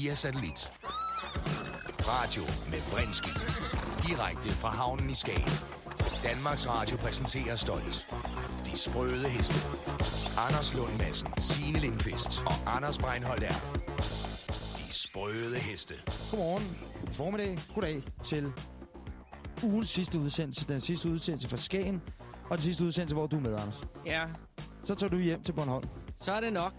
via satellit. Radio med Vrindski. Direkte fra havnen i Skagen. Danmarks Radio præsenterer stolt. De sprøde heste. Anders Lund Madsen, Signe Lindqvist og Anders Breinholt er. De sprøde heste. Godmorgen, god formiddag, goddag til ugens sidste udsendelse. Den sidste udsendelse fra Skagen, og den sidste udsendelse, hvor du er med, Anders. Ja, Så tager du hjem til Bornholm. så er det nok.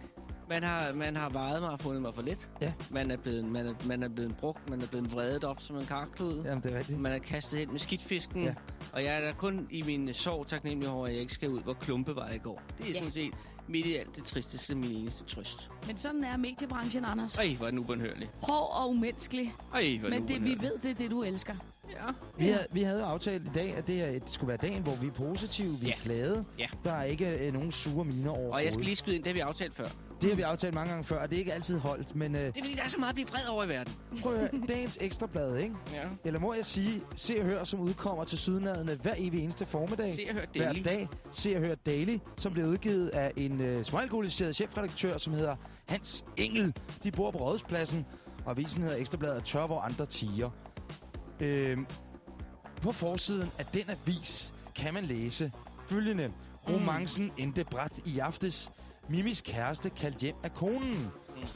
Man har, man har vejet mig og fundet mig for lidt. Ja. Man er blevet, man er, man er blevet brugt, man er blevet vredet op som en karklud. Jamen, det er rigtigt. Man er kastet hen med skidtfisken. Ja. Og jeg er da kun i min sorg taknemmelig over, at jeg ikke skal ud, hvor klumpe var i går. Det er Ja. sådan set midt i alt det tristeste, min eneste trøst. Men sådan er mediebranchen, Anders. Ej, hvor er den ubundhørlig. Hård og umenneskelig. Ej, hvor er Men det, vi ubønhørlig. ved, det er det, du elsker. Ja. Vi havde, vi havde jo aftalt i dag, at det, her, skulle være dagen, hvor vi er positive, vi er Ja. glade. Ja. Der er ikke øh, nogen sure miner overhovedet. Og jeg skal lige skyde ind, det har vi aftalt før. Det har vi aftalt mange gange før, og det er ikke altid holdt. Men øh, Det er fordi, der er så meget at blive vred over i verden. prøv at høre, dagens ekstrablad, ikke? Ja. Eller må jeg sige, Se og Hør, som udkommer til sydnadene hver evig eneste formiddag. Se og hør hver Daily. dag. Se og Hør Daily, som bliver udgivet af en øh, småalkoholiseret chefredaktør, som hedder Hans Engel. De bor på Rådhuspladsen, og avisen hedder Ekstrabladet tør, hvor andre tiger. Øh, på forsiden af den avis kan man læse følgende. Romancen endte bræt i aftes. Mimis kæreste kaldt hjem af konen.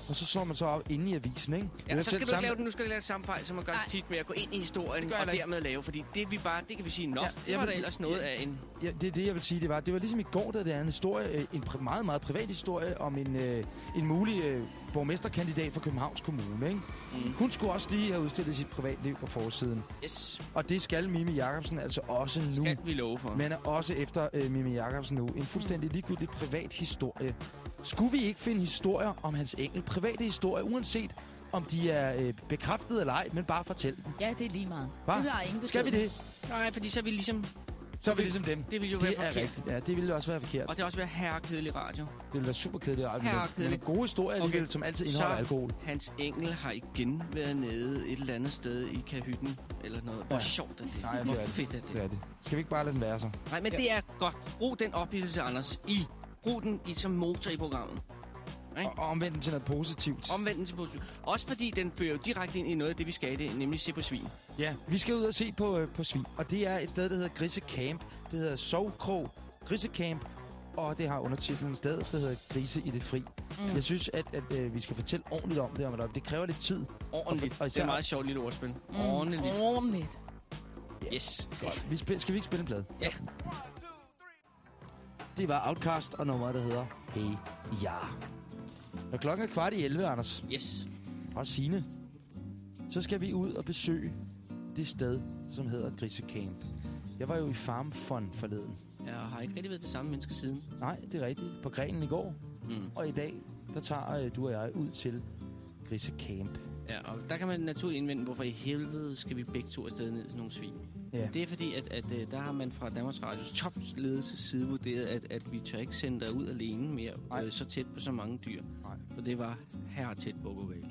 Og så slår man så op inde i avisen, ikke? Jeg Ja, har så skal du ikke sammen- lave den, nu skal du lave det samme fejl, som man gør Nej. tit med at gå ind i historien Det og da ikke. dermed lave. Fordi det, vi bare, det kan vi sige, nok. Ja, det jeg var vil- da ellers noget ja. af en... Ja, det er det, jeg vil sige. Det var, det var ligesom i går, da det er en historie, en meget, meget privat historie om en, øh, en mulig øh, borgmesterkandidat for Københavns Kommune. Ikke? Mm. Hun skulle også lige have udstillet sit privatliv på forsiden. Yes, Og det skal Mimi Jacobsen altså også nu. skal vi love for. Men er også efter øh, Mimi Jacobsen nu. En fuldstændig ligegyldig privat historie. Skulle vi ikke finde historier om hans enkelt private historie, uanset om de er øh, bekræftet eller ej, men bare fortæl dem. Ja, det er lige meget. Hva? Det har ingen Skal vi betydning. det? Nej, fordi så er vi ligesom... Så er vi ligesom dem. Det vil jo Det være er forkert. rigtigt. Ja, det ville også være forkert. Og det er også være herrekedelig radio. Det ville være super kedeligt. Her er Men gode historier alligevel, Okay. som altid indeholder Så- alkohol. Hans Engel har igen været nede et eller andet sted i Kahytten. Eller noget. Hvor Ja. sjovt er det? Nej, Hvor det er det. fedt er det? Det er det. Skal vi ikke bare lade den være så? Nej, men Ja. det er godt. Brug den ophidselse, Anders. I. Brug den i, som motor i programmet. Ikke? Og, omvendt den til noget positivt. Omvendt den til positivt. Også fordi den fører jo direkte ind i noget af det, vi skal i det, nemlig se på svin. Ja, vi skal ud og se på, øh, på svin. Og det er et sted, der hedder Grise Camp. Det hedder Sovkrog Grise Camp. Og det har undertitlen sted, der hedder Grise i det fri. Mm. Jeg synes, at, at øh, vi skal fortælle ordentligt om det. Om det. det kræver lidt tid. Ordentligt. Og for- og det især- er et meget sjovt lille ordspil. Mm. Ordentligt. Ordentligt. Yes. Godt. Vi spil, skal vi ikke spille en plade? Ja. Det var Outcast og nummeret, der hedder Hey Ja. Når klokken er kvart i 11, Anders, Yes. og Signe, så skal vi ud og besøge det sted, som hedder Grise Camp. Jeg var jo i Farm Fun forleden. Jeg har ikke rigtig været det samme menneske siden. Nej, det er rigtigt. På grenen i går. Mm. Og i dag, der tager øh, du og jeg ud til Grise Camp. Ja, og der kan man naturligt indvende, hvorfor i helvede skal vi begge to afsted ned til nogle svin. Ja. Det er fordi, at, at øh, der har man fra Danmarks Radios topledelses side vurderet, at, at vi tør ikke sende dig ud alene mere Nej. øh, så tæt på så mange dyr. Nej. For det var her tæt på gå galt.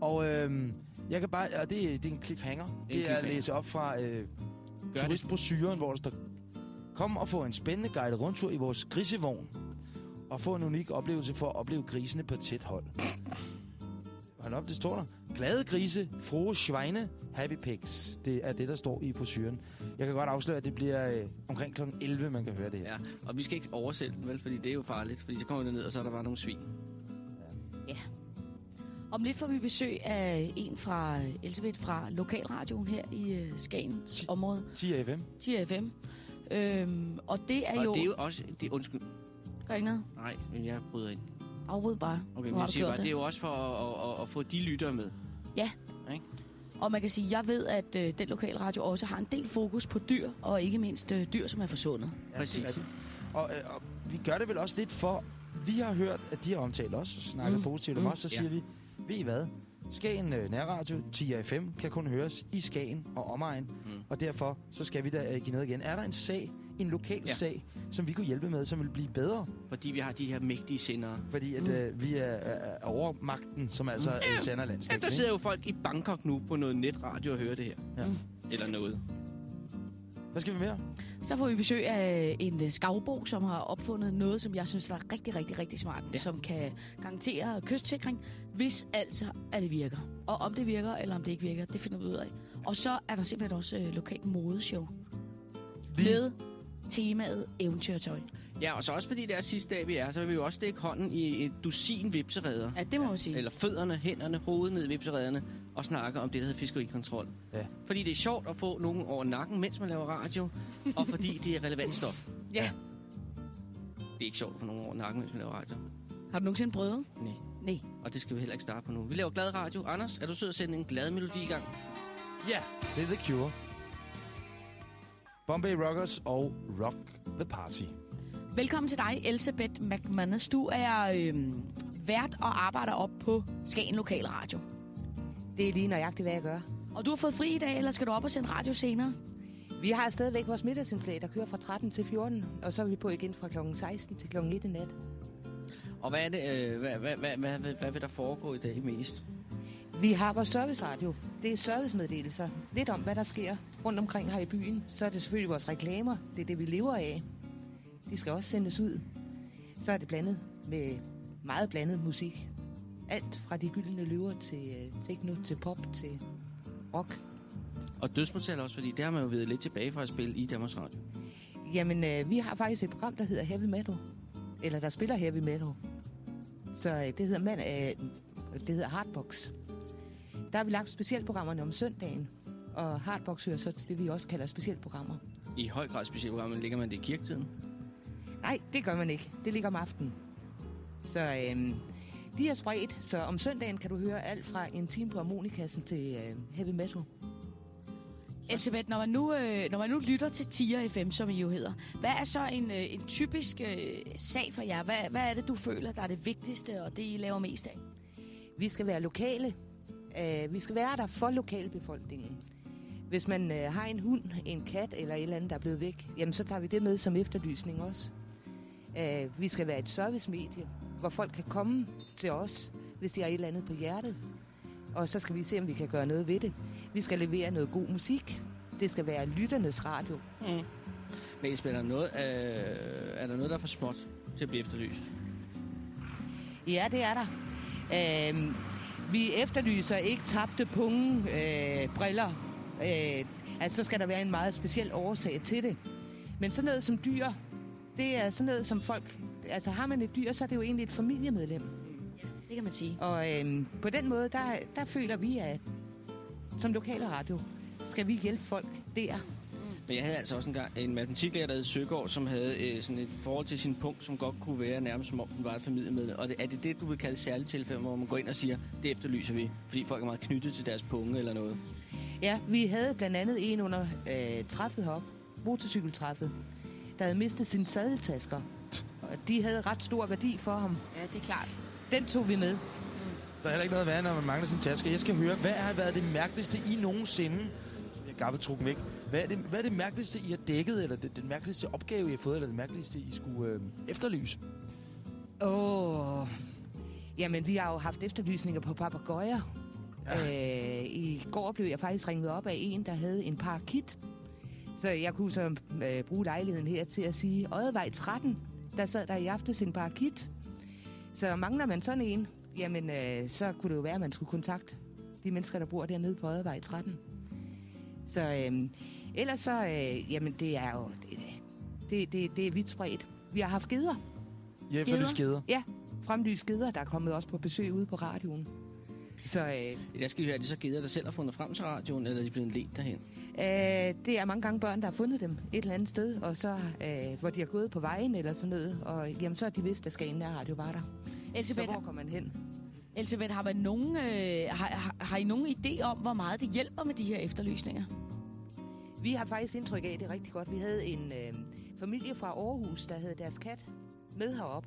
Og øhm, jeg kan bare... Og det, det er en cliffhanger. Det er at cliffhanger. læse op fra øh, turistbrosyren, hvor der står... Kom og få en spændende guide rundtur i vores grisevogn. Og få en unik oplevelse for at opleve grisene på tæt hold. Hold op, det står der. Glade grise, frohe Schweine, happy pigs. Det er det, der står i brosyren. Jeg kan godt afsløre, at det bliver øh, omkring kl. 11, man kan høre det her. Ja, og vi skal ikke oversælge den, vel? Fordi det er jo farligt. Fordi så kommer vi ned, og så er der bare nogle svin. Om lidt får vi besøg af en fra øh, Elisabeth fra Lokalradioen her i øh, Skagens område, 10 FM. 10 FM. Øhm, og det er Og jo... det er jo også... Det, undskyld. Gør ikke noget. Nej, men jeg bryder ind. Afbryd bare. Okay, men jeg bare, det er jo også for at, at, at, få de lyttere med. Og man kan sige, jeg ved, at øh, den lokale radio også har en del fokus på dyr, og ikke mindst øh, dyr, som er forsvundet. Ja, Præcis. det er det. Og, øh, og vi gør det vel også lidt for... Vi har hørt, at de har omtalt os og snakket Mm. mm. positivt om Mm. os. Så Ja. siger vi, ved I hvad? Skagen øh, Nærradio 10 FM kan kun høres i Skagen og omegn. Mm. Og derfor så skal vi da øh, give noget igen. Er der en sag, en lokal Ja. ja. sag, som vi kunne hjælpe med, som vil blive bedre? Fordi vi har de her mægtige sendere. Fordi at, øh, vi er, er overmagten, som altså mm. sender Ja, landstækkende. der sidder jo folk i Bangkok nu på noget netradio og hører det her. Ja. Mm. Eller noget. Hvad skal vi mere? Så får vi besøg af en øh, skavbo, som har opfundet noget, som jeg synes er rigtig, rigtig, rigtig smart. Ja. Ja. Som kan garantere kystsikring, hvis altså at det virker. Og om det virker, eller om det ikke virker, det finder vi ud af. Og så er der simpelthen også øh, lokalt modeshow. Med temaet eventyrtøj. Ja, og så også fordi det er sidste dag, vi er, så vil vi jo også stikke hånden i et dusin vipseredder. Ja, det må man sige. Eller fødderne, hænderne, hovedet ned i vipseredderne og snakke om det, der hedder fiskerikontrol. Ja. Fordi det er sjovt at få nogen over nakken, mens man laver radio, og fordi det er relevant stof. Ja. Det er ikke sjovt at få nogen over nakken, mens man laver radio. Har du nogensinde prøvet? Nej. Nej. Og det skal vi heller ikke starte på nu. Vi laver glad radio. Anders, er du sød at sende en glad melodi i gang? Ja, det er The Cure. Bombay Rockers og Rock the Party. Velkommen til dig, Elisabeth McManus. Du er øh, vært og arbejder op på Skagen Lokal Radio. Det er lige nøjagtigt, hvad jeg gør. Og du har fået fri i dag, eller skal du op og sende radio senere? Vi har stadigvæk vores middagsindslag, der kører fra 13 til 14, og så er vi på igen fra kl. 16 til kl. 1 i nat. Og hvad, er det, øh, hvad, hvad, hvad, hvad, hvad, hvad vil der foregå i dag mest? Vi har vores serviceradio. Det er servicemeddelelser. Lidt om, hvad der sker rundt omkring her i byen. Så er det selvfølgelig vores reklamer. Det er det, vi lever af. De skal også sendes ud. Så er det blandet med meget blandet musik. Alt fra de gyldne løver til øh, techno, til pop, til rock. Og dødsmetal også, fordi det har man jo været lidt tilbage fra at spille i Danmarks Radio. Jamen, øh, vi har faktisk et program, der hedder Heavy Metal. Eller der spiller Heavy Metal. Så øh, det hedder, man, øh, det hedder Hardbox. Der har vi lagt specialprogrammerne om søndagen. Og Hardbox hører så til det, vi også kalder specialprogrammer. I høj grad specielt program, men ligger man det i kirketiden? Nej, det gør man ikke. Det ligger om aftenen. Så øh, de er spredt, så om søndagen kan du høre alt fra en time på harmonikassen til øh, heavy metal. Elisabeth, når man, nu, øh, når man nu lytter til Tier FM, som I jo hedder, hvad er så en, øh, en typisk øh, sag for jer? Hvad, hvad er det, du føler, der er det vigtigste, og det, I laver mest af? Vi skal være lokale. Uh, vi skal være der for lokalbefolkningen. Hvis man uh, har en hund, en kat eller et eller andet, der er blevet væk, jamen så tager vi det med som efterlysning også. Uh, vi skal være et servicemedie, hvor folk kan komme til os, hvis de har et eller andet på hjertet. Og så skal vi se, om vi kan gøre noget ved det. Vi skal levere noget god musik. Det skal være lytternes radio. Mm. Men Esben, er der noget, øh, er der noget, der er for småt til at blive efterlyst? Ja, det er der. Øh, vi efterlyser ikke tabte punge, øh, briller. Øh, altså, så skal der være en meget speciel årsag til det. Men sådan noget som dyr, det er sådan noget som folk... Altså, har man et dyr, så er det jo egentlig et familiemedlem. Det kan man sige. Og øh, på den måde, der, der føler vi, at som lokale radio, skal vi hjælpe folk der. Men jeg havde altså også engang en matematiklærer, der hed Søgaard, som havde øh, sådan et forhold til sin punkt, som godt kunne være nærmest som om den var et familiemedlem. Og det, er det det, du vil kalde særligt tilfælde, hvor man går ind og siger, det efterlyser vi, fordi folk er meget knyttet til deres punge eller noget? Ja, vi havde blandt andet en under øh, træffet heroppe, motorcykeltræffet, der havde mistet sine sadeltasker. Og de havde ret stor værdi for ham. Ja, det er klart. Den tog vi med. Der er heller ikke noget værd, når man mangler sin taske. Jeg skal høre, hvad har været det mærkeligste I nogensinde, som jeg gaffet trukken væk, hvad er, det, hvad er det mærkeligste, I har dækket, eller det, den mærkeligste opgave, I har fået, eller det mærkeligste, I skulle øh, efterlyse? Åh. Jamen, vi har jo haft efterlysninger på papagøjer. Ja. Øh, I går blev jeg faktisk ringet op af en, der havde en parakit. Så jeg kunne så øh, bruge lejligheden her til at sige, Ødevej 13, der sad der i aftes en parakit. Så mangler man sådan en, jamen, øh, så kunne det jo være, at man skulle kontakte de mennesker, der bor dernede på Ødevej 13. Så øh, ellers så, øh, jamen, det er jo, det, det, det, det er vidt spredt. Vi har haft geder. Har efterlyst geder. Ja, fremlyst geder, der er kommet også på besøg ude på radioen. Så øh, Jeg skal høre, er det så gider, der selv har fundet frem til radioen, eller er de blevet ledt derhen? øh, det er mange gange børn, der har fundet dem et eller andet sted, og så, øh, hvor de har gået på vejen eller sådan noget, og jamen, så har de vidst, at Skagen er radio var der. Så Elisabeth, hvor kommer man hen? Elisabeth har, man nogen, øh, har, har, har I nogen idé om, hvor meget det hjælper med de her efterlysninger? Vi har faktisk indtryk af det rigtig godt. Vi havde en øh, familie fra Aarhus, der havde deres kat med herop,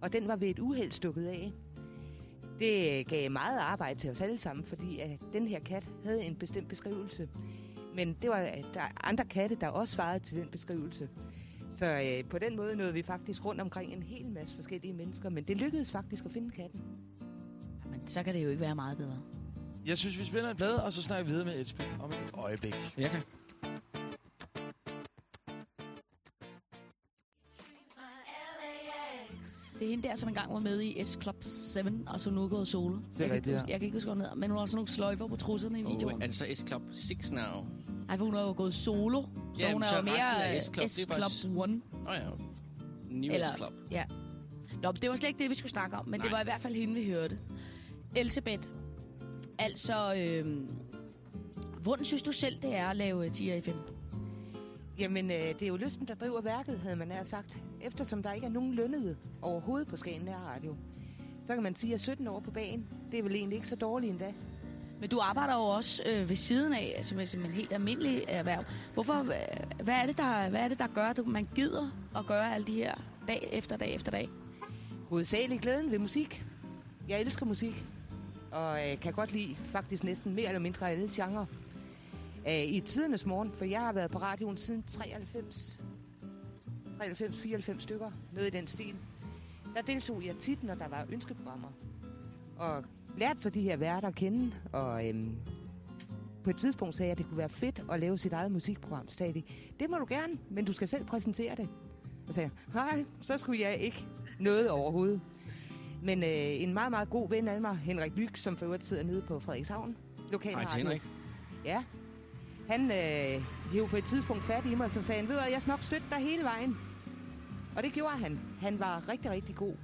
og den var ved et uheld stukket af. Det gav meget arbejde til os alle sammen, fordi at den her kat havde en bestemt beskrivelse. Men det var der er andre katte, der også svarede til den beskrivelse. Så øh, på den måde nåede vi faktisk rundt omkring en hel masse forskellige mennesker, men det lykkedes faktisk at finde katten. Jamen, så kan det jo ikke være meget bedre. Jeg synes, vi spiller en plade, og så snakker vi videre med Esben om et øjeblik. Ja, tak. Det er hende der, som engang var med i S Club 7, og som nu er gået solo. Det er jeg kan rigtigt, ikke ja. Jeg kan ikke huske, hedder, men hun har sådan nogle sløjfer på trusserne i Oh, videoen. er det så S-Club 6 now? Ej, for hun er jo gået solo, så Jamen, hun er så jo mere er bare s- S-Club 1. Åh oh, ja. New Eller- S-Club. Ja. Nå, det var slet ikke det, vi skulle snakke om, men Nej. det Nej. var i hvert fald hende, vi hørte. Elisabeth, altså, øh, hvordan synes du selv, det er at lave øh, Tia FM? Jamen, øh, det er jo lysten, der driver værket, havde man nær sagt. Eftersom der ikke er nogen lønnede overhovedet på Skagen Nær Radio, så kan man sige, at 17 år på banen, det er vel egentlig ikke så dårligt endda. Men du arbejder jo også øh, ved siden af, som, som en helt almindelig erhverv. Hvorfor, hvad, er det, der, hvad er det, der gør, at man gider at gøre alle de her dag efter dag efter dag? Hovedsageligt glæden ved musik. Jeg elsker musik, og øh, kan godt lide faktisk næsten mere eller mindre alle genrer. Øh, I tidernes morgen, for jeg har været på radioen siden 93, 93-94 stykker, noget i den stil. Der deltog jeg tit, når der var ønskeprogrammer, og lærte så de her værter at kende, og øhm, på et tidspunkt sagde jeg, at det kunne være fedt at lave sit eget musikprogram. Så sagde de, det må du gerne, men du skal selv præsentere det. Og sagde jeg, nej, så skulle jeg ikke noget overhovedet. Men øh, en meget, meget god ven af mig, Henrik Lyk, som for øvrigt sidder nede på Frederikshavn, Hej lokalradio. til Henrik. Ja. Han øh, hævde på et tidspunkt fat i mig, og så sagde han, ved du jeg skal nok støtte dig hele vejen. Og det gjorde han. Han var rigtig, rigtig god.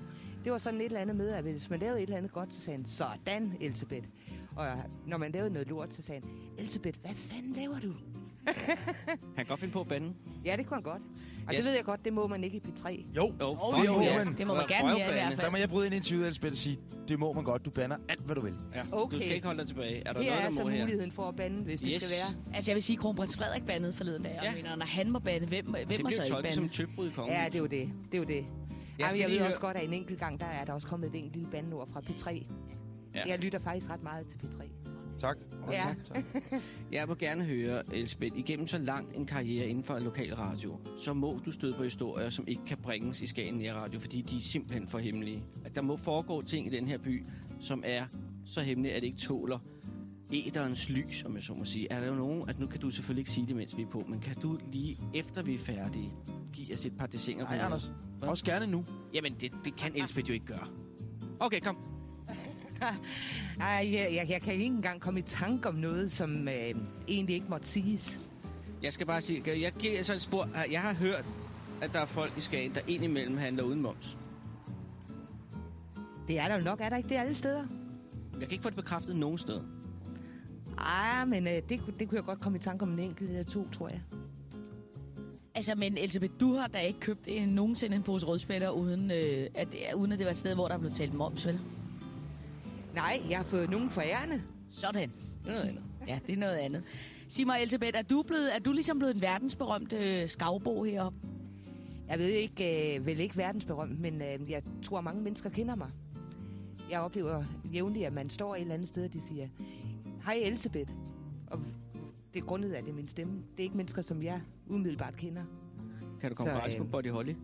Det var sådan et eller andet med, at hvis man lavede et eller andet godt, så sagde han, sådan, Elisabeth. Og når man lavede noget lort, så sagde han, Elisabeth, hvad fanden laver du? Han kan godt finde på at bande. Ja, det kunne han godt. Og Yes. det ved jeg godt, det må man ikke i P3. Jo, Oh, jo, men- Det må man gerne her i hvert der fald. må jeg bryde ind i interviewet, Elsbeth, og sige, det må man godt. Du banner alt, hvad du vil. Ja. Okay. Du skal ikke holde dig tilbage. Er der Her noget, er der altså må her? muligheden for at bande, hvis det Yes. skal være. Altså, jeg vil sige, at kronprins Frederik bandede forleden dag. Ja. Ja. Mener, når han må bande, hvem, hvem Det må så bliver ikke tolket som bande? tøbrud i kongen. Ja, det er jo det. Det er jo det. Jeg, skal jeg ved også godt, at en enkelt gang, der er der også kommet et enkelt lille bandeord fra P3. Ja. Ja. Jeg lytter faktisk ret meget til P3. Tak. Ja. tak, tak. Jeg vil gerne høre, Elsbeth, igennem så lang en karriere inden for lokal radio, så må du støde på historier, som ikke kan bringes i Skagen Nær Radio, fordi de er simpelthen for hemmelige. At der må foregå ting i den her by, som er så hemmelige, at det ikke tåler æderens lys, om jeg så må sige. Er der jo nogen, at nu kan du selvfølgelig ikke sige det, mens vi er på, men kan du lige efter vi er færdige, give os et par desinger Nej? Anders. Hvad? Også gerne nu. Jamen, det, det kan Elsbeth jo ikke gøre. Okay, kom. Ej, jeg, jeg, jeg kan ikke engang komme i tanke om noget, som øh, egentlig ikke måtte siges. Jeg skal bare sige, jeg giver så et spor. Jeg har hørt, at der er folk i Skagen, der indimellem handler uden moms. Det er der jo nok, er der ikke det alle steder? Jeg kan ikke få det bekræftet nogen sted. Ej, men øh, det, kunne- det kunne jeg godt komme i tanke om en enkelt eller to, tror jeg. Altså, men Elisabeth, du har da ikke købt en, nogensinde en pose rødspætter, uden, øh, at, uden at det var et sted, hvor der blev talt moms, vel? Nej, jeg har fået nogen forærende. Sådan. Det er noget andet. Ja, det er noget andet. Sig mig, Elisabeth, er du, blevet, er du ligesom blevet en verdensberømt øh, skavbo heroppe? Jeg ved ikke, øh, vel ikke verdensberømt, men øh, jeg tror, mange mennesker kender mig. Jeg oplever jævnligt, at man står et eller andet sted, og de siger, Hej Elisabeth. Og det er grundet af det er min stemme. Det er ikke mennesker, som jeg umiddelbart kender. Kan du komme Så, gratis på øh, Body Holly?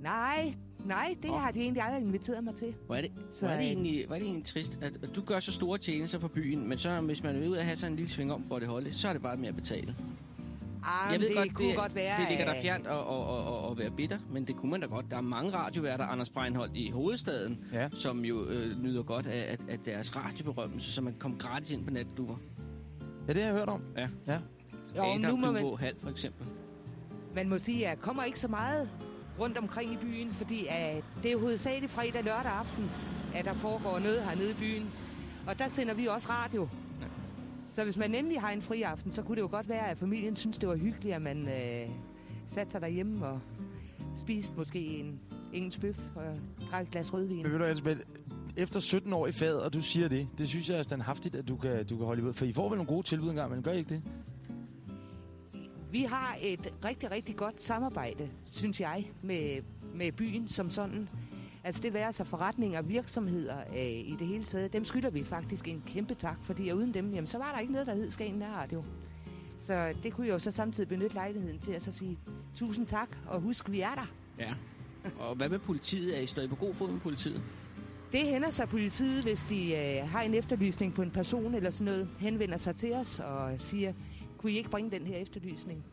Nej, nej, det Nå. har de egentlig aldrig inviteret mig til. Hvor er det, Så, hvor er det, øh, egentlig, hvor er det egentlig trist, at, at du gør så store tjenester for byen, men så hvis man vil ud at have sådan en lille sving om Body Holly, så er det bare med at betale. Ah, jeg ved det godt, kunne det, godt være... det ligger der øh, fjernt at, at, at, at, at være bitter, men det kunne man da godt. Der er mange radioværter, Anders Breinholt i hovedstaden, Ja. som jo øh, nyder godt af, at, at deres radioberømmelse, så man kan komme gratis ind på natduer. Ja, det har jeg hørt om. Ja. Ja. Jo, Adam nu må man- Duo Hal, for eksempel. Man må sige, at jeg kommer ikke så meget rundt omkring i byen, fordi uh, det er hovedsageligt fredag og lørdag aften, at der foregår noget hernede i byen. Og der sender vi også radio. Ja. Så hvis man endelig har en fri aften, så kunne det jo godt være, at familien synes, det var hyggeligt, at man uh, satte sig derhjemme og spiste måske en engelsk bøf og drak et glas rødvin. Men ved du, Elsbeth, efter 17 år i faget, og du siger det, det synes jeg er standhaftigt, at du kan, du kan holde ud. For I får vel nogle gode tilbud engang, men gør I ikke det? Vi har et rigtig, rigtig godt samarbejde, synes jeg, med, med byen som sådan. Altså det være sig forretninger og virksomheder øh, i det hele taget. Dem skylder vi faktisk en kæmpe tak, fordi uden dem, jamen, så var der ikke noget, der hed Skagen Radio. Så det kunne jeg jo så samtidig benytte lejligheden til at så sige tusind tak, og husk, vi er der. Ja. Og hvad med politiet? Er I stadig på god fod med politiet? Det hænder sig politiet, hvis de øh, har en efterlysning på en person eller sådan noget, henvender sig til os og siger, kunne I ikke bringe den her efterlysning?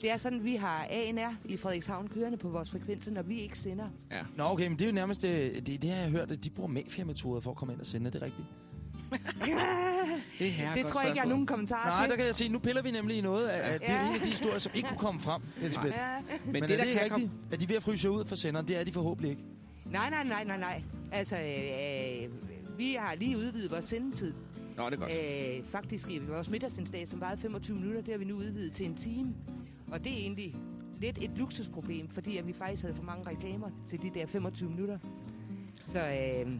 Det er sådan, vi har ANR i Frederikshavn kørende på vores frekvenser, når vi ikke sender. Ja. Nå, okay, men det er jo nærmest... Det, det, det har jeg hørt, at de bruger mafia-metoder for at komme ind og sende. Er det rigtigt? Det, her er det tror jeg ikke, jeg har nogen kommentarer Nej, til. der kan jeg se, nu piller vi nemlig i noget af, af det er Ja. en af de historier, som ikke kunne komme frem, Elisabeth. Ja. Men, Men det, er der det kan rigtigt, komme... at de er ved at fryse ud for senderen? Det er de forhåbentlig ikke. Nej, nej, nej, nej, nej. Altså, øh, øh, vi har lige udvidet vores sendetid. Nå, det er godt. Øh, faktisk i vores middagsindsdag, som varede 25 minutter, det har vi nu udvidet til en time. Og det er egentlig lidt et luksusproblem, fordi at vi faktisk havde for mange reklamer til de der 25 minutter. Så, øh,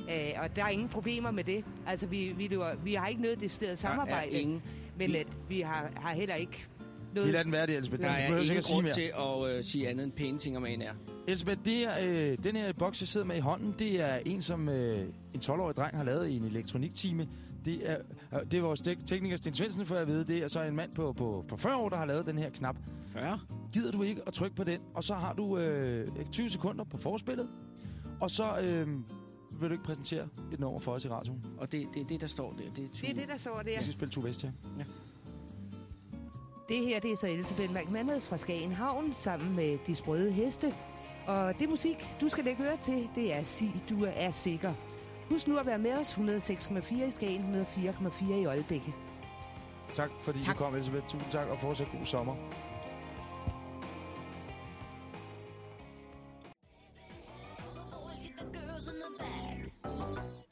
øh, og der er ingen problemer med det. Altså, vi, vi, løber, vi har ikke noget decideret samarbejde, Der er ingen, men vi- at vi har, har heller ikke Vi noget... lader den være det, Elisabeth. der Du er ingen grund til at øh, sige andet end pæne ting om ANR. Elisabeth, det er, øh, den her boks, jeg sidder med i hånden, det er en, som øh, en 12-årig dreng har lavet i en elektroniktime. Det er, øh, det er vores tek- tekniker Sten Svendsen, for at vide. Det er så en mand på, på, på 40 år, der har lavet den her knap. 40? Gider du ikke at trykke på den, og så har du øh, 20 sekunder på forspillet, og så øh, vil du ikke præsentere et nummer for os i radioen. Og det, det er det, der står der. Det er, Det er det, der står der. Vi skal spille to Vest, ja. Det her det er så Elisabeth McManus fra Skagen Havn sammen med De Sprøde Heste. Og det musik, du skal lægge øre til, det er Sig, du er sikker. Husk nu at være med os 106,4 i Skagen, 104,4 i Aalbæk. Tak fordi Tak. du kom, Elisabeth. Tusind tak, og fortsat god sommer.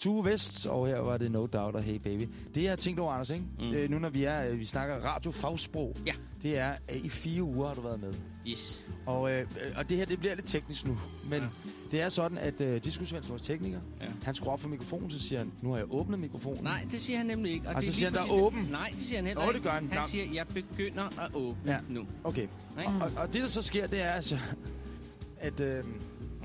Tue Vest, og her var det No Doubt og Hey Baby. Det jeg har tænkt over, Anders, ikke? Mm. Øh, nu når vi er, øh, vi snakker radiofagsprog, Ja. det er, at i fire uger har du været med. Yes. Og, øh, øh, og det her, det bliver lidt teknisk nu, men Ja. det er sådan, at øh, Diskusvend, vores tekniker, Ja. han skruer op for mikrofonen, så siger han, nu har jeg åbnet mikrofonen. Nej, det siger han nemlig ikke. Og Og det så er siger han, der er åben. Nej, det siger han heller Nå, ikke. det gør han. Han Nå. siger, jeg begynder at åbne Ja. nu. Okay. Ikke? Og, og det, der så sker, det er altså, at... Øh,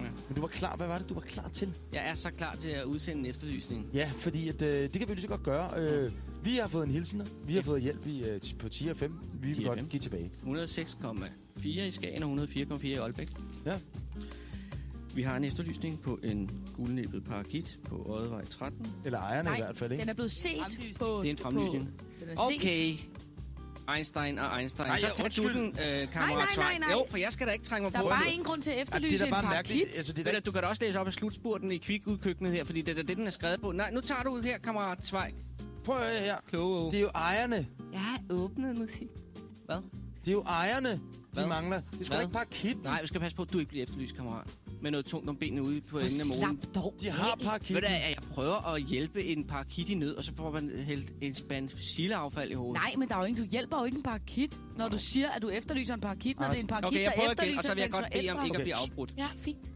Ja. men du var klar. Hvad var det, du var klar til? Jeg er så klar til at udsende en efterlysning. Ja, fordi at, øh, det kan vi lige så godt gøre. Øh, vi har fået en hilsen. Vi har fået hjælp i, øh, på 10 og 5. Vi vil 10 og godt 5. give tilbage. 106,4 i Skagen og 104,4 i Aalbæk. Ja. Vi har en efterlysning på en guldnæbbet parakit på Oddevej 13. Eller ejerne Nej, i hvert fald, ikke? Den er blevet set på... Det er en fremlysning. På, den er set. Einstein og Einstein. Nej, så ja, tager undskyld. du den, øh, kammerat Nej, nej, nej, nej. Jo, for jeg skal da ikke trænge mig Der er på. bare ingen grund til at Ja, efterlyse det er en bare parakit. mærkeligt. Altså, det er da, du, kan da også læse op af slutspurten i kvikudkøkkenet her, fordi det er da det, den er skrevet på. Nej, nu tager du her, kammerat Zweig. prøv at høre her. Kloge. Det er jo ejerne. Jeg har åbnet musik. Hvad? Det er jo ejerne, de Hvad? mangler. Det er Hvad? ikke bare kit. Nej, vi skal passe på, at du ikke bliver efterlyst, kammerat. Med noget tungt om benene ude på enden af molen. Slap dog De har parakit. Ved du, at jeg prøver at hjælpe en parakit i nød, og så får man hældt en spand silleaffald i hovedet. Nej, men der er jo ingen, du hjælper jo ikke en parakit, når du siger, at du efterlyser en parakit, når Anders. det er en parakit, Okay, jeg der prøver efterlyser igen, og så vil jeg godt bede om ikke at Okay. blive afbrudt. Ja, fint.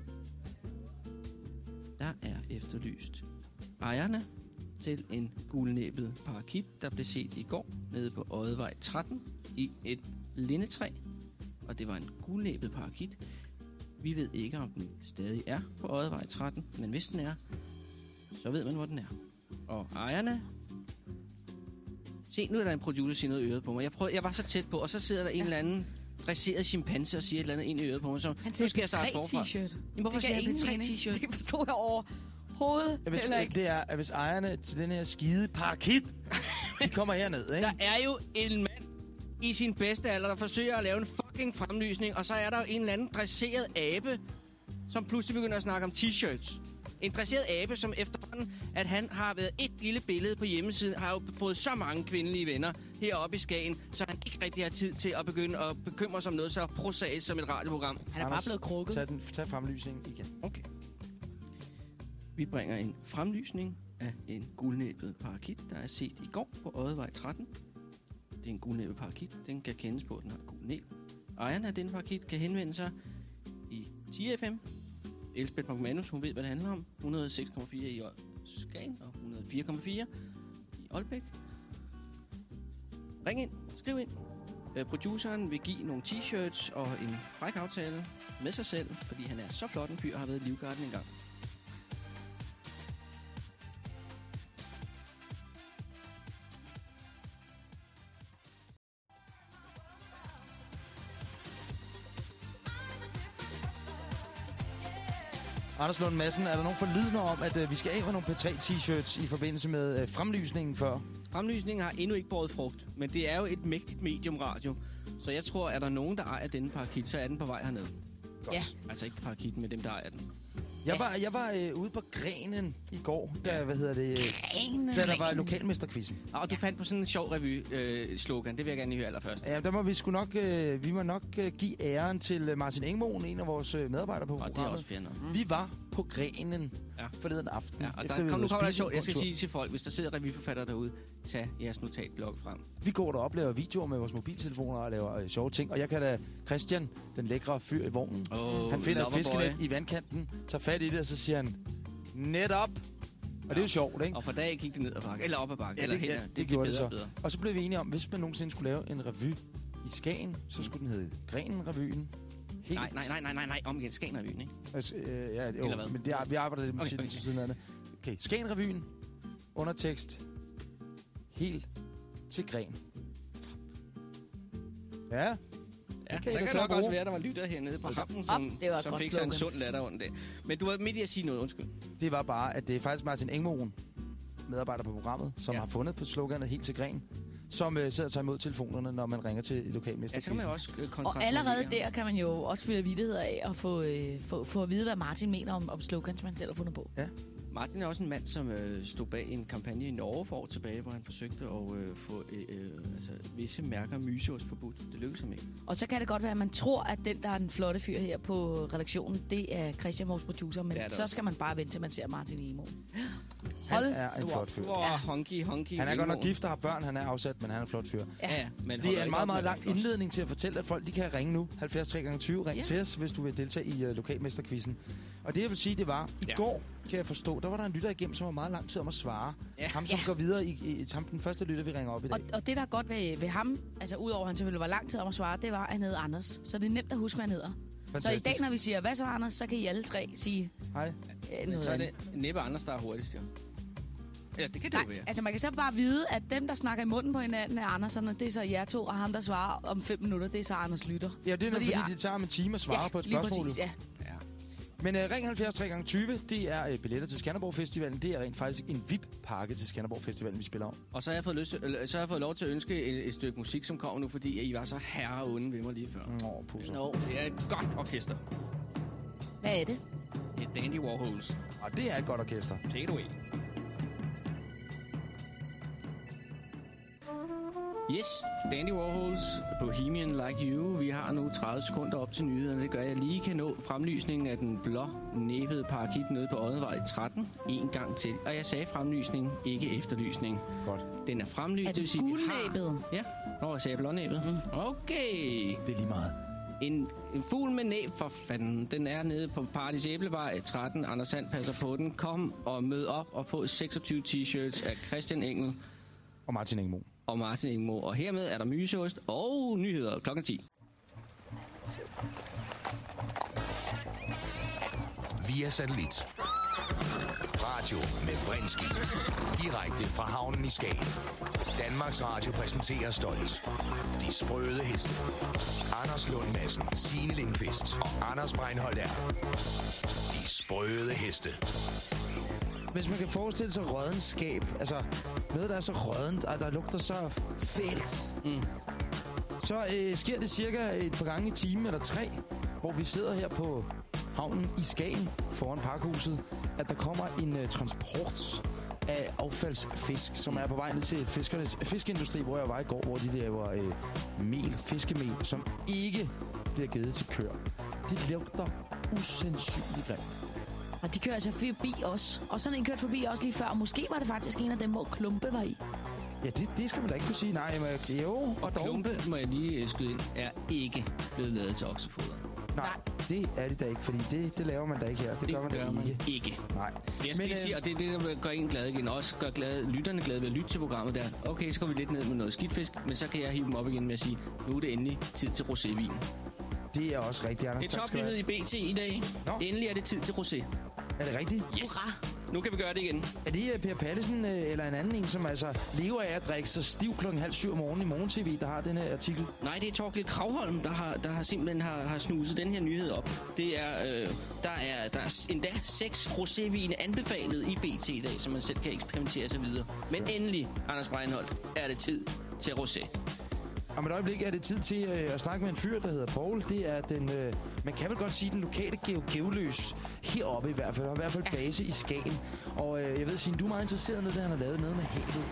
Der er efterlyst ejerne til en gulnæbbet parakit, der blev set i går nede på Oddevej 13 i et lindetræ. Og det var en gulnæbbet parakit. Vi ved ikke, om den stadig er på Oddevej 13, men hvis den er, så ved man, hvor den er. Og ejerne... Se, nu er der en producer, der siger noget i øret på mig. Jeg, prøver, jeg var så tæt på, og så sidder der en eller anden dresseret chimpanse og siger et eller andet ind i øret på mig. Så Han nu skal jeg starte tre forfra. t-shirt. Hvorfor Det siger ingen tre t-shirt? Det forstod jeg overhovedet Ja, hvis, heller ikke. det er, at hvis ejerne til den her skide parakit, de kommer herned, ikke? Der er jo en mand i sin bedste alder, der forsøger at lave en fucking fremlysning, og så er der jo en eller anden dresseret abe, som pludselig begynder at snakke om t-shirts. En dresseret abe, som efterhånden, at han har været et lille billede på hjemmesiden, har jo fået så mange kvindelige venner heroppe i Skagen, så han ikke rigtig har tid til at begynde at bekymre sig om noget så prosaisk som et radioprogram. Han er bare blevet krukket. Tag, den, tag fremlysningen igen. Okay. Vi bringer en fremlysning af en guldnæbbet parakit, der er set i går på Oddevej 13. Det er en guldnæbbet parakit. Den kan kendes på, at den har gul næb. Ejeren af den parakit kan henvende sig i 10 FM. Elspeth McManus, hun ved, hvad det handler om. 106,4 i Skagen og 104,4 i Aalbæk. Ring ind, skriv ind. Øh, produceren vil give nogle t-shirts og en fræk aftale med sig selv, fordi han er så flot en fyr og har været i Livgarden engang. Anders Lund Madsen, er der nogen forlydende om, at øh, vi skal af med nogle P3-t-shirts i forbindelse med øh, fremlysningen før? Fremlysningen har endnu ikke båret frugt, men det er jo et mægtigt medium radio. Så jeg tror, at der er nogen, der ejer denne parakit, så er den på vej herned. Godt. Ja. Altså ikke parakitten, men dem, der ejer den. Jeg var, jeg var øh, ude på grenen i går, da, hvad hedder det, øh, Grenen. da der var lokalmesterquizzen. Og du fandt på sådan en sjov revy-slogan. det vil jeg gerne lige høre allerførst. Ja, der må vi sgu nok, øh, vi må nok øh, give æren til øh, Martin Engmoen, en af vores øh, medarbejdere på Og det er programmet. også nok. Vi var på grenen Ja. ja. forleden aften. Ja, og efter der, vi kom, nu kommer der sjovt. Jeg skal tur. sige til folk, hvis der sidder revyforfattere derude, tag jeres notatblok frem. Vi går der og laver videoer med vores mobiltelefoner og laver øh, sjove ting. Og jeg kan da, Christian, den lækre fyr i vognen, Oh, han finder et fiskenet i vandkanten, tager fat i det, og så siger han, net op. Og det er jo sjovt, ikke? Og fra dag gik det ned ad bakke. Eller op ad bakke. Ja, eller det- hen, ja, det det, gjorde det så. og bedre. Og så blev vi enige om, hvis man nogensinde skulle lave en revy i Skagen, så skulle den hedde Grenen-revyen. Helt. Nej, nej, nej, nej, nej, nej. Om igen. Skagen ikke? Altså, øh, ja, jo, Eller hvad? men det er, vi arbejder lidt med Okay, okay, okay. okay. Okay. okay, Skagen-revyen. Undertekst. Helt til gren. Ja, Ja, kan der kan nok og også bruge. være, der var lytter hernede på Op, som, det var som fik sig en sund latter under det. Men du var midt i at sige noget, undskyld. det var bare, at det er faktisk Martin Engmoen, medarbejder på programmet, som Ja. ja. har fundet på sloganet helt til gren, som øh, sidder og tager imod telefonerne, når man ringer til Ja, så kan man også øh, Og allerede der kan man jo også fyre vidtigheder af og få, øh, få, få at vide, hvad Martin mener om, om slogans, man selv har fundet på. Martin er også en mand, som øh, stod bag en kampagne i Norge for år tilbage, hvor han forsøgte at øh, få øh, øh, altså, visse mærker myseost forbudt. Det lykkedes ham ikke. Og så kan det godt være, at man tror, at den, der er den flotte fyr her på redaktionen, det er Christian, vores producer, men så også. skal man bare vente til, man ser Martin. Han Hold er en flot fyr. Wow, Ja. honky, honky. Han er godt nok gift og har børn, han er afsat, men han er en flot fyr. Ja, ja, men Det er en meget, meget lang indledning til at fortælle, at folk de kan ringe nu. 70 3 gange 20 Ring Ja. til os, hvis du vil deltage i uh, lokalmesterquizzen. Og det jeg vil sige, det var, i ja. går, kan jeg forstå, der var der en lytter igennem, som var meget lang tid om at svare. Ja. Ham, som Ja. går videre i, i, i ham, den første lytter, vi ringer op i dag. Og, og det, der er godt ved, ved ham, altså udover at han selvfølgelig var lang tid om at svare, det var, at han hed Anders. Så det er nemt at huske, hvad han hedder. Så i dag, når vi siger, hvad så Anders, så kan I alle tre sige Hej. øh, Men så er det næppe Anders, der er hurtigst, jo. Ja, det kan det jo Nej, være. altså man kan så bare vide, at dem, der snakker i munden på hinanden er Anderserne, det er så jer to, og ham, der svarer om fem minutter, det er så Anders Lytter. Ja, det er fordi, Fordi fordi jeg- det tager om en time at svare ja, på et lige spørgsmål. Præcis, ja. Men uh, ring 70 3 gange 20 det er uh, billetter til Skanderborg Festivalen. Det er rent faktisk en VIP-pakke til Skanderborg Festivalen, vi spiller om. Og så har, jeg fået lyst, til- eller, så har jeg fået lov til at ønske et, et stykke musik, som kommer nu, fordi I var så herre onde ved mig lige før. Nå, pusser. Nå, Det er et godt orkester. hvad er det? Det er Dandy Warhols. Og det er et godt orkester. Take it away. Yes, Dandy Warhols, Bohemian Like You. Vi har nu 30 sekunder op til nyhederne. Det gør, at jeg lige kan nå fremlysningen af den blå næbede parakit nede på Oddevej 13 en gang til. Og jeg sagde fremlysning, ikke efterlysning. Godt. Den er fremlyst, Er det vil det sige, vi har... guldnæbet? Ja, Nå, jeg sagde blånæbet. Mm. Okay. Det er lige meget. En, en fugl med næb for fanden. Den er nede på Paradis Æblevej 13. Anders Sand passer på den. Kom og mød op og få 26 t-shirts af Christian Engel Og Martin Engmo og Martin Engmo. Og hermed er der myseost og nyheder klokken 10. Via satellit. Radio med Vrindski. Direkte fra havnen i Skagen. Danmarks Radio præsenterer stolt. De sprøde heste. Anders Lund Madsen, Signe Lindqvist og Anders Breinholt er. De sprøde heste. Hvis man kan forestille sig rådenskab, altså noget, der er så rådent, og der lugter så fælt, Mm. så øh, sker det cirka et par gange i timen eller tre, hvor vi sidder her på havnen i Skagen foran parkhuset, at der kommer en øh, transport af affaldsfisk, som er på vej ned til fiskernes fiskeindustri, hvor jeg var i går, hvor de laver øh, mel, fiskemel, som ikke bliver givet til køer. Det lugter usandsynligt grimt. Og de kører altså forbi os. Og sådan en kørte forbi os lige før. Og måske var det faktisk en af dem, hvor Klumpe var i. Ja, det, det skal man da ikke kunne sige. Nej, men jo, Og dog. klumpe, må jeg lige øh, skyde ind, er ikke blevet lavet til oksefoder. Nej, det er det da ikke, fordi det, det laver man da ikke her. Det, Det gør man gør da man ikke. ikke. Nej. Jeg skal Men, lige øh, sige, og det er det, der gør en glad igen. Også gør glade, lytterne glade ved at lytte til programmet der. Okay, så går vi lidt ned med noget skidtfisk, men så kan jeg hive dem op igen med at sige, nu er det endelig tid til rosévin. Det er også rigtigt, Anders. Det er topnyhed i BT i dag. Nå. Endelig er det tid til rosé. Er det rigtigt? Yes. Nu kan vi gøre det igen. Er det uh, Per Pallesen uh, eller en anden en, som altså lever af at drikke så stiv klokken halv syv om morgenen i morgen TV, der har den her artikel? Nej, det er Torkel Kravholm, der har, der har simpelthen har, har snuset den her nyhed op. Det er, øh, der, er, der er endda seks rosévine anbefalet i BT i dag, så man selv kan eksperimentere sig videre. Men endelig, Anders Breinholt, er det tid til rosé. Om et øjeblik er det tid til øh, at snakke med en fyr, der hedder Paul. Det er den, øh, man kan vel godt sige, den lokale geo geoløs heroppe i hvert fald. Og i hvert fald base i Skagen. Og øh, jeg ved, Signe, du er meget interesseret i noget, det han har lavet noget med havet.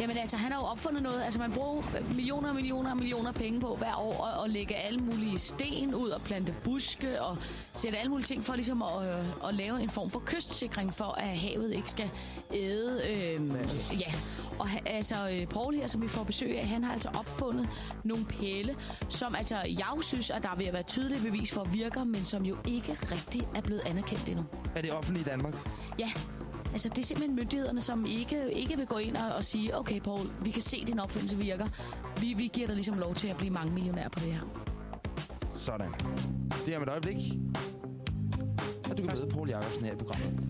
Jamen altså, han har jo opfundet noget. Altså, man bruger millioner og millioner og millioner penge på hver år at, at lægge alle mulige sten ud og plante buske og sætte alle mulige ting for ligesom at, øh, at lave en form for kystsikring for, at havet ikke skal æde. Øh, ja, og altså, øh, Paul her, som vi får besøg af, han har altså opfundet nogle pæle, som altså, jeg synes, at der er ved at være tydeligt bevis for virker, men som jo ikke rigtig er blevet anerkendt endnu. Er det offentligt i Danmark? Ja, altså det er simpelthen myndighederne, som ikke, ikke vil gå ind og, og sige, okay Paul, vi kan se, at din opfindelse virker. Vi, vi giver dig ligesom lov til at blive mange millionær på det her. Sådan. Det er om et øjeblik. Og du kan møde Paul Jacobsen her i programmet.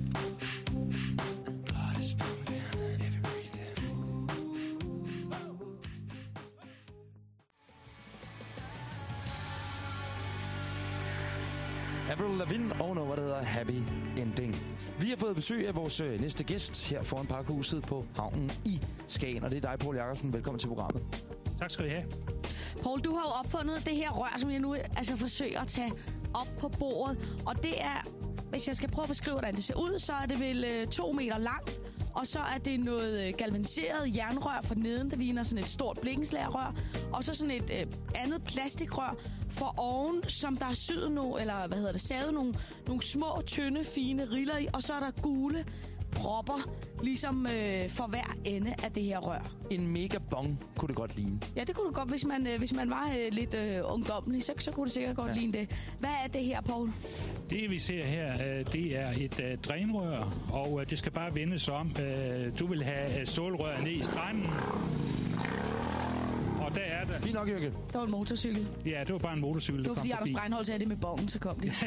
Avril Lavigne og noget, der hedder Happy Ending. Vi har fået besøg af vores øh, næste gæst her foran parkhuset på havnen i Skagen. Og det er dig, Paul Jacobsen. Velkommen til programmet. Tak skal I have. Paul, du har jo opfundet det her rør, som jeg nu altså forsøger at tage op på bordet. Og det er, hvis jeg skal prøve at beskrive, hvordan det ser ud, så er det vel øh, to meter langt. Og så er det noget øh, galvaniseret jernrør for neden, der ligner sådan et stort blikkenslagerrør. Og så sådan et øh, andet plastikrør for oven, som der er syet nogle, eller hvad hedder det, savet nogle, nogle små, tynde, fine riller i. Og så er der gule propper, ligesom øh, for hver ende af det her rør. En mega bong kunne det godt ligne. Ja, det kunne du godt, hvis man, øh, hvis man var øh, lidt øh, ungdommelig, så, så kunne det sikkert godt Ja. ja. ligne det. Hvad er det her, Paul? Det vi ser her, øh, det er et øh, drænrør, og øh, det skal bare vendes om. Øh, Du vil have øh, stålrør ned i stranden. Der er der... Fint nok, Jørgen. Der var en motorcykel. Ja, det var bare en motorcykel, Det der var fordi Anders. Breinholt sagde det med bongen, så kom de.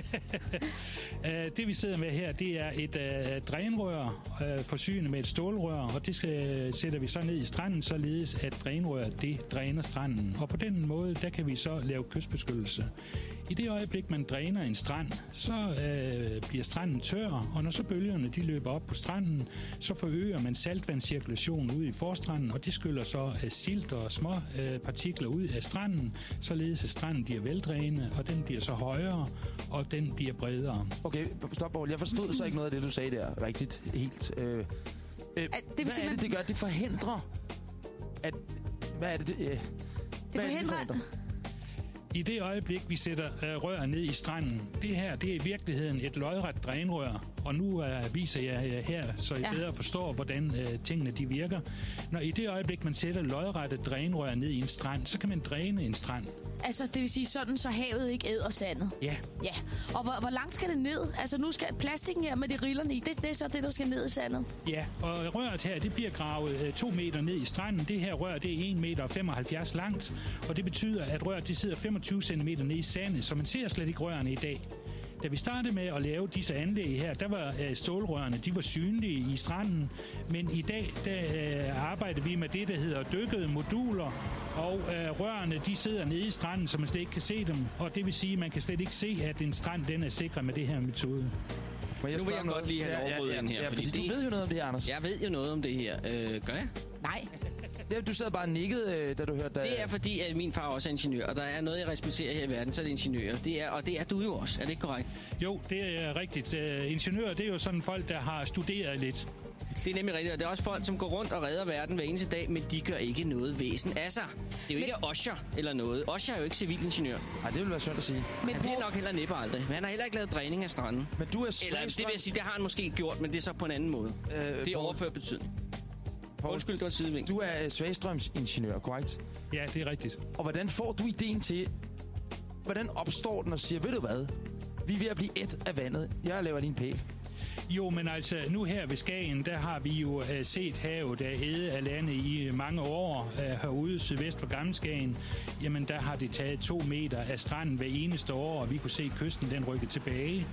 Øh, Det vi sidder med her, det er et øh, drænrør øh, forsynet med et stålrør, og det skal, sætter vi så ned i stranden, således at drænrøret det dræner stranden. Og på den måde, der kan vi så lave kystbeskyttelse. I det øjeblik, man dræner en strand, så øh, bliver stranden tør, og når så bølgerne de løber op på stranden, så forøger man saltvandscirkulationen ud i forstranden, og det skyller så øh, silt og små øh, partikler ud af stranden, således at stranden bliver veldrænet, og den bliver så højere, og den bliver bredere. Okay, stop, Paul. Jeg forstod så ikke noget af det, du sagde der rigtigt helt. Øh, øh, vil hvad sige, er det, man- det gør? Det forhindrer, at... Hvad er det, det, øh, Det hvad er forhindrer... I det øjeblik, vi sætter øh, rør ned i stranden, det her, det er i virkeligheden et lodret drænrør, og nu øh, viser jeg jer her, så I ja. Bedre forstår, hvordan øh, tingene de virker. Når i det øjeblik, man sætter lodrette drænrør ned i en strand, så kan man dræne en strand. Altså, det vil sige sådan, så havet ikke æder sandet. Ja, Ja, og hvor, hvor langt skal det ned? Altså, nu skal plastikken her med de rillerne i, det, det er så det, der skal ned i sandet. ja, og røret her, det bliver gravet øh, to meter ned i stranden. Det her rør, det er 1 meter og 75 langt, og det betyder, at røret, det sidder 25 cm ned i sandet, så man ser slet ikke rørene i dag. Da vi startede med at lave disse anlæg her, der var øh, stålrørene, de var synlige i stranden, men i dag der øh, arbejder vi med det, der hedder dykkede moduler, og øh, rørene, de sidder nede i stranden, så man slet ikke kan se dem, og det vil sige, at man kan slet ikke se, at en strand, den er sikret med det her metode. må Nu vil jeg om godt noget? lige have Ja, ja, ind her, Ja, fordi fordi du det- ved jo noget om det her, Anders. Jeg ved jo noget om det her. Øh, gør jeg? Nej. Ja, du sad bare og nikkede, øh, da du hørte... Det er fordi, at min far også er ingeniør, og der er noget, jeg respekterer her i verden, så er det ingeniører. Det er, og det er du jo også. Er det ikke korrekt? Jo, det er rigtigt. Øh, ingeniører, det er jo sådan folk, der har studeret lidt. Det er nemlig rigtigt, og det er også folk, som går rundt og redder verden hver eneste dag, men de gør ikke noget væsen af sig. Det er jo ikke Osher eller noget. Osher er jo ikke civilingeniør. Nej, det ville være synd at sige. Men Han bliver nok heller næppe aldrig. Men han har heller ikke lavet dræning af stranden. Men du er Eller det vil jeg sige, det har han måske gjort, men det er så på en anden måde. Øh, Det er overført betydning. Paul, Undskyld, det var. Du er øh, svagstrømsingeniør, korrekt? Ja, det er rigtigt. Og hvordan får du ideen til... Hvordan opstår den og siger, ved du hvad? Vi er ved at blive et af vandet. Jeg laver din pæl. Jo, men altså nu her ved Skagen, der har vi jo uh, set havet der æde af landet i mange år uh, herude sydvest for Gamle Skagen. Jamen der har det taget to meter af stranden hver eneste år, og vi kunne se kysten den rykke tilbage.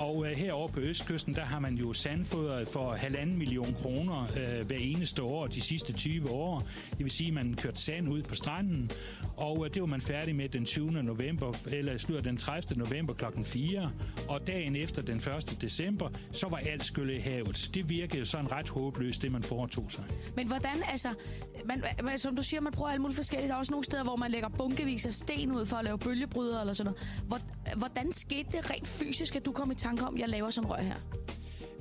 Og øh, herovre på Østkysten, der har man jo sandfodret for halvanden million kroner øh, hver eneste år de sidste 20 år. Det vil sige, at man kørte sand ud på stranden, og øh, det var man færdig med den 20. november, eller slutter den 30. november klokken 4. Og dagen efter den 1. december, så var alt skyllet i havet. Det virkede sådan ret håbløst, det man foretog sig. Men hvordan, altså, man, man- som du siger, man prøver alt muligt forskelligt. Der er også nogle steder, hvor man lægger bunkevis af sten ud for at lave bølgebryder eller sådan noget. Hvor, hvordan skete det rent fysisk, at du kom i tanke om, at jeg laver en rør her?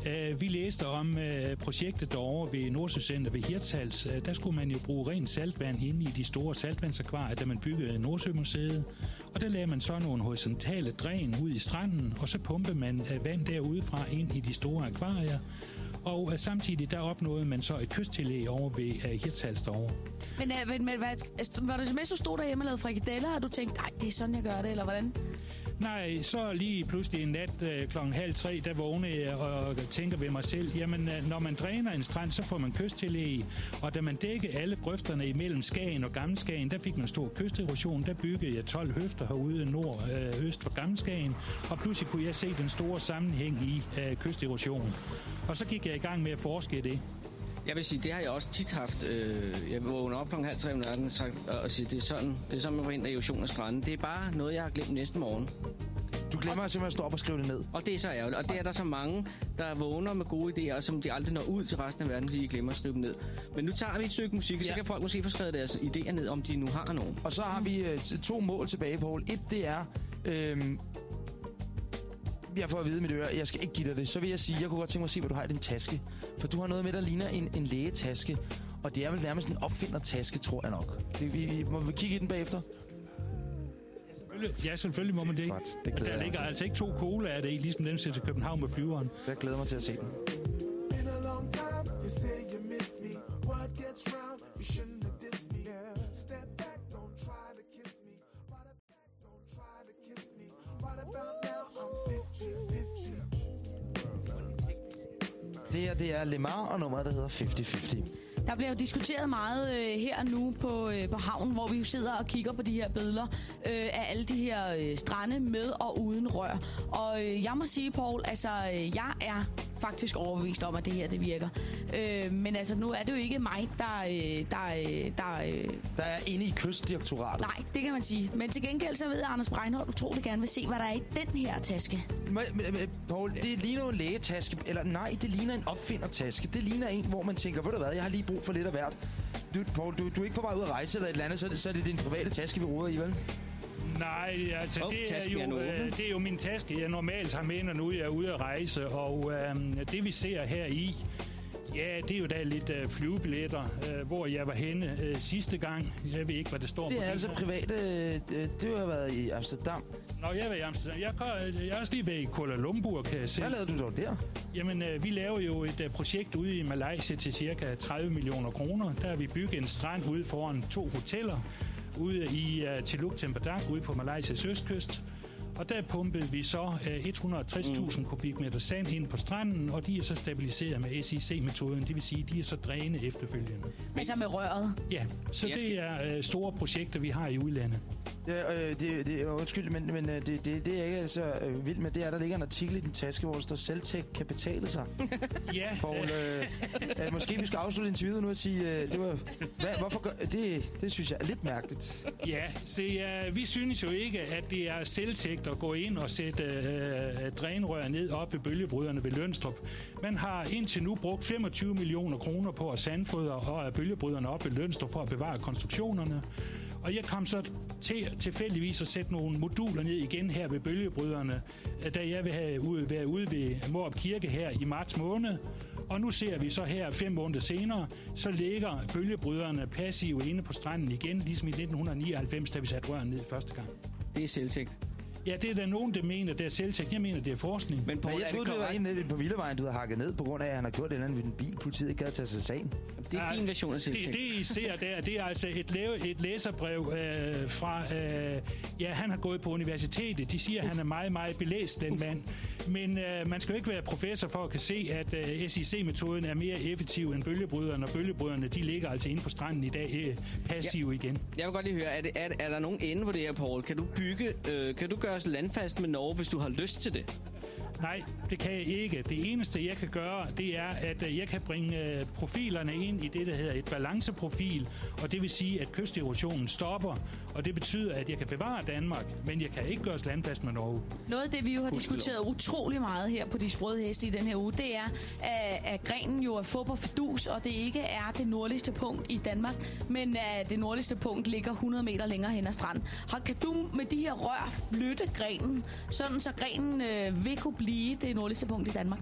Øh, Vi læste om øh, projektet derovre ved Nordsøcenter ved Hirtshals. Øh, Der skulle man jo bruge rent saltvand inde i de store saltvandsakvarier, da man byggede Nordsømuseet. Og der lagde man så nogle horisontale dræn ud i stranden, og så pumpede man vand derudefra ind i de store akvarier. Og samtidig der opnåede man så et kysttillæg over ved øh, Hirtshals derovre. Men, men, men hvad, altså, var det mens du stod derhjemme og lavede frikadeller, og du tænkte, nej, det er sådan, jeg gør det, eller hvordan? Nej, så lige pludselig en nat øh, klokken halv tre, der vågnede jeg og tænker ved mig selv, jamen øh, når man dræner en strand, så får man kysttillæg, og da man dækkede alle grøfterne imellem Skagen og Gammelskagen, der fik man stor kysterosion, der byggede jeg 12 høfter herude nord øh, øst for Gammelskagen, og pludselig kunne jeg se den store sammenhæng i øh, kysterosion. Og så gik jeg i gang med at forske i det. Jeg vil sige, det har jeg også tit haft. Øh, jeg vågner op klokken halv tre om natten og og siger, det er sådan, det er sådan, man forhindrer erosion af stranden. Det er bare noget, jeg har glemt næste morgen. Du glemmer simpelthen at stå op og skrive det ned. Og det er så ærgerligt. Og det er der så mange, der vågner med gode idéer, og som de aldrig når ud til resten af verden, fordi de glemmer at skrive dem ned. Men nu tager vi et stykke musik, og så Ja. kan folk måske få skrevet deres idéer ned, om de nu har nogen. Og så har vi øh, to mål tilbage, Poul. Et, det er... Øh, jeg får at vide mit øre, jeg skal ikke give dig det. Så vil jeg sige, jeg kunne godt tænke mig at se, hvad du har i din taske. For du har noget med, der ligner en, en lægetaske. Og det er vel nærmest en opfindertaske, tror jeg nok. Det, vi, vi, må vi kigge i den bagefter? Selvfølgelig- Ja, selvfølgelig må man det. Godt, det glæder der ligger altså ikke to cola af det i, ligesom den til København med flyveren. Jeg glæder mig til at se den. Det er Lemar, og nummeret, der hedder 50-50. Der bliver jo diskuteret meget øh, her nu på, øh, på havnen, hvor vi jo sidder og kigger på de her billeder øh, af alle de her øh, strande med og uden rør. Og øh, jeg må sige, Paul, altså øh, jeg er faktisk overbevist om, at det her det virker. Øh, men altså nu er det jo ikke mig, der, øh, der, øh, der øh, Der er inde i kystdirektoratet. Nej, det kan man sige. Men til gengæld så ved jeg, Anders Breinholt utrolig gerne vil se, hvad der er i den her taske. Men, men, men, Poul, det ligner en lægetaske, eller nej, det ligner en opfindertaske. Det ligner en, hvor man tænker, ved du hvad, jeg har lige brug for lidt af hvert. Du, Poul, du, du er ikke på vej ud at rejse eller et eller andet, så, er det- så er det din private taske, vi roder i, vel? Nej, altså Hov, det, er jo, er øh, det er jo min taske, jeg normalt har med, når nu jeg er ude at rejse. Og øh, det vi ser her i, ja, det er jo da lidt øh, flyvebilletter, øh, hvor jeg var henne øh, sidste gang. Jeg ved ikke, hvad det står på Det er altså her. private... øh, Det har været i Amsterdam. Nå, jeg er i Amsterdam. Jeg, kan, jeg er også lige ved i Kuala Lumpur, kan jeg se. Hvad lavede du dog der? Jamen, øh, vi laver jo et øh, projekt ude i Malaysia til cirka 30 millioner kroner. Der har vi bygget en strand ude foran to hoteller ude i uh, Tiluk Tempedak ude på Malaysias østkyst. Og der pumpede vi så øh, 160.000 kubikmeter sand ind på stranden, og de er så stabiliseret med SIC-metoden. Det vil sige, de er så drænet efterfølgende. Altså med røret. Ja, så det er øh, store projekter, vi har i udlandet. Ja, øh, det, det, undskyld, men, men øh, det, det, det er ikke så øh, vildt med, det er, der ligger en artikel i din taske, hvor der står, selvtæk kan betale sig. Ja, Poul, øh, øh, måske vi skal afslutte interviewet nu og sige, øh, det var, hvad, hvorfor gør, det, det synes jeg er lidt mærkeligt. Ja, se, uh, vi synes jo ikke, at det er selvtægt at gå ind og sætte uh, drænrør ned op ved bølgebryderne ved Lønstrup. Man har indtil nu brugt 25 millioner kroner på at sandfodre og bølgebryderne op ved Lønstrup for at bevare konstruktionerne. Og jeg kom så til tilfældigvis at sætte nogle moduler ned igen her ved bølgebryderne, øh, da jeg vil have ude, være ude ved Morup Kirke her i marts måned. Og nu ser vi så her fem måneder senere, så ligger bølgebryderne passive inde på stranden igen, ligesom i 1999, da vi satte røren ned første gang. Det er selvtægt. Ja, det er der nogen, der mener, det er selvtægt. Jeg mener, det er forskning. Men Paul, Men jeg troede, det det var en nede på Villevejen, du havde hakket ned, på grund af, at han har gjort et eller andet ved en bil. Politiet ikke gad tage sig sagen. Det er din version af det, selvtægt. det, I ser der, det er altså et, lave, et læserbrev øh, fra... Øh, ja, han har gået på universitetet. De siger, at han er meget, meget belæst, den mand. Men øh, man skal jo ikke være professor for at kan se, at øh, SIC-metoden er mere effektiv end bølgebryderne. Og bølgebryderne, de ligger altså inde på stranden i dag øh, passive igen. Jeg vil godt lige høre, er, det, er, er der nogen ende på det her, Paul? Kan du bygge, øh, kan du gøre gøres landfast med Norge, hvis du har lyst til det? Nej, det kan jeg ikke. Det eneste, jeg kan gøre, det er, at øh, jeg kan bringe øh, profilerne ind i det, der hedder et balanceprofil, og det vil sige, at kysterosionen stopper, og det betyder, at jeg kan bevare Danmark, men jeg kan ikke gøre os landfast med Norge. Noget af det, vi jo har diskuteret utrolig meget her på De Sprøde Heste i den her uge, det er, at, at grenen jo er få på fidus, og det ikke er det nordligste punkt i Danmark, men at det nordligste punkt ligger 100 meter længere hen ad stranden. Har, kan du med de her rør flytte grenen, sådan så grenen øh, vil kunne blive det nordligste punkt i Danmark?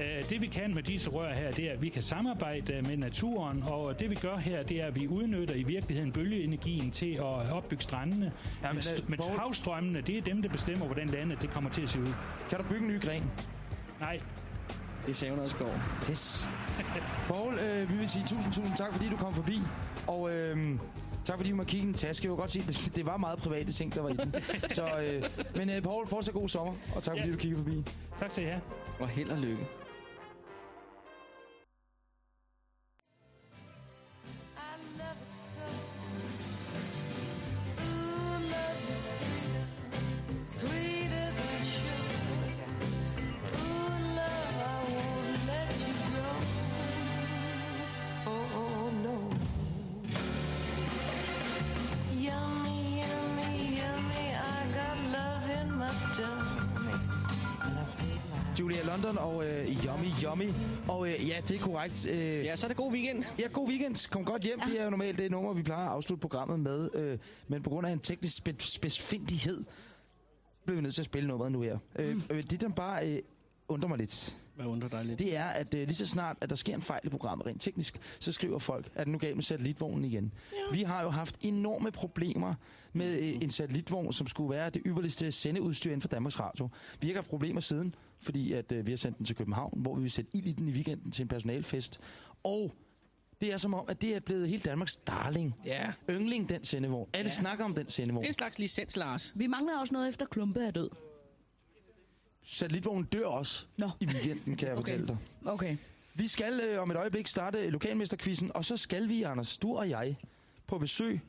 Øh, Det vi kan med disse rør her, det er, at vi kan samarbejde med naturen, og det vi gør her, det er, at vi udnytter i virkeligheden bølgeenergien til at opbygge strandene. Ja, men, men, øh, men Poul- havstrømmene, det er dem, der bestemmer, hvordan landet det kommer til at se ud. Kan du bygge en ny gren? Nej, Det hun også går. Yes. Poul, øh, vi vil sige tusind, tusind tak, fordi du kom forbi. Og øh, tak, fordi du må kigge i en taske. Jeg kan godt se, det, det var meget private ting, der var i den. Så, øh, men øh, Poul, fortsat god sommer, og tak, fordi Ja. du kiggede forbi. tak skal I have. Og held og lykke. Det er korrekt. Øh, Ja, så er det god weekend. Ja, god weekend. Kom godt hjem. Ja. Det er jo normalt det nummer, vi plejer at afslutte programmet med. Øh, men på grund af en teknisk spe- spidsfindighed, blev vi nødt til at spille nummeret nu her. Mm. Øh, øh, det, der bare øh, undrer mig lidt, Hvad undrer dig lidt? det er, at øh, lige så snart, at der sker en fejl i programmet rent teknisk, så skriver folk, at nu gav med satellitvognen igen. Ja. Vi har jo haft enorme problemer med øh, en satellitvogn, som skulle være det ypperligste sendeudstyr inden for Danmarks Radio. Vi har ikke haft problemer siden, fordi at, øh, vi har sendt den til København, hvor vi vil sætte ild i den i weekenden til en personalfest. Og det er som om, at det er blevet helt Danmarks darling. Ja. Yndling, den sendevogn. Alle ja. snakker om den sendevogn. Det er en slags licens, Lars. Vi mangler også noget efter Klumpe er død. Satellitvognen dør også Nå. i weekenden, kan jeg Okay. fortælle dig. Okay. Vi skal øh, om et øjeblik starte lokalmesterquizzen, og så skal vi, Anders, du og jeg, på besøg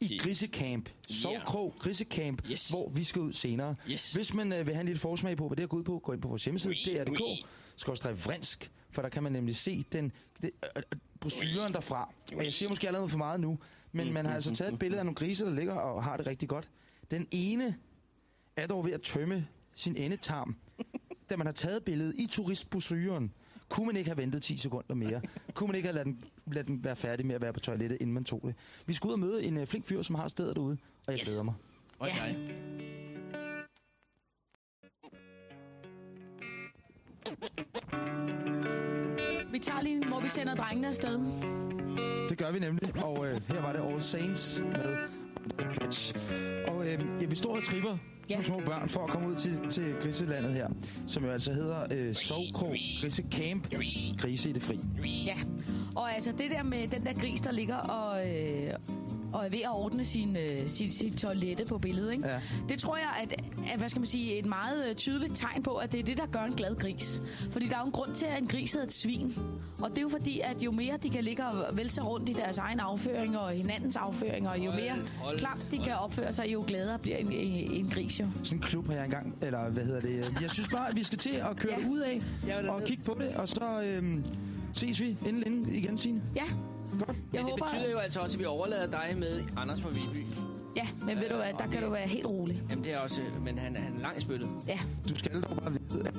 i Grisekamp. Sovkrog Grisekamp, Yes. hvor vi skal ud senere. Yes. Hvis man øh, vil have en lille forsmag på, hvad det er gået ud på, gå ind på vores hjemmeside, Oui, dr.dk, oui. skorstræk vrinsk, for der kan man nemlig se den, det, øh, øh, brochuren derfra. Og jeg siger måske allerede for meget nu, men Mm, man har altså taget et billede af nogle griser, der ligger og har det rigtig godt. Den ene er dog ved at tømme sin endetarm, da man har taget billedet i turistbrochuren. Kunne man ikke have ventet 10 sekunder mere? Kunne man ikke have ladet den, ladet den være færdig med at være på toilettet, inden man tog det? Vi skal ud og møde en uh, flink fyr, som har stedet derude, og jeg Yes. glæder mig. Og Ja. jeg. Vi tager lige, hvor vi sender drengene afsted. Det gør vi nemlig, og øh, her var det All Saints med Bitch. Og øh, ja, vi står og tripper Ja. som små børn for at komme ud til, til griselandet her, som jo altså hedder øh, Sovkrog Grisecamp Grise i det fri. Ja, og altså det der med den der gris, der ligger og, øh, og er ved at ordne sin, øh, sin, sin toilette på billedet, ikke? Ja. det tror jeg at, at, hvad skal man sige, et meget øh, tydeligt tegn på, at det er det, der gør en glad gris. Fordi der er jo en grund til, at en gris hedder et svin. Og det er jo fordi, at jo mere de kan ligge og vælte sig rundt i deres egen afføring og hinandens afføringer, jo Hold, mere hold, klamt de kan opføre sig, jo gladere bliver en, en, en gris jo. Sådan en klub har jeg engang, eller hvad hedder det? Jeg synes bare, at vi skal til at køre Ja. ud af og kigge på det, og så øh, ses vi inden længe igen, Signe. Ja, Godt. jeg Men det håber... betyder jo altså også, at vi overlader dig med Anders fra Viby. Ja, men ved du hvad, der kan du være helt rolig. Jamen det er også, men han, han er langt i spyttet. Ja, Du skal dog bare vide, at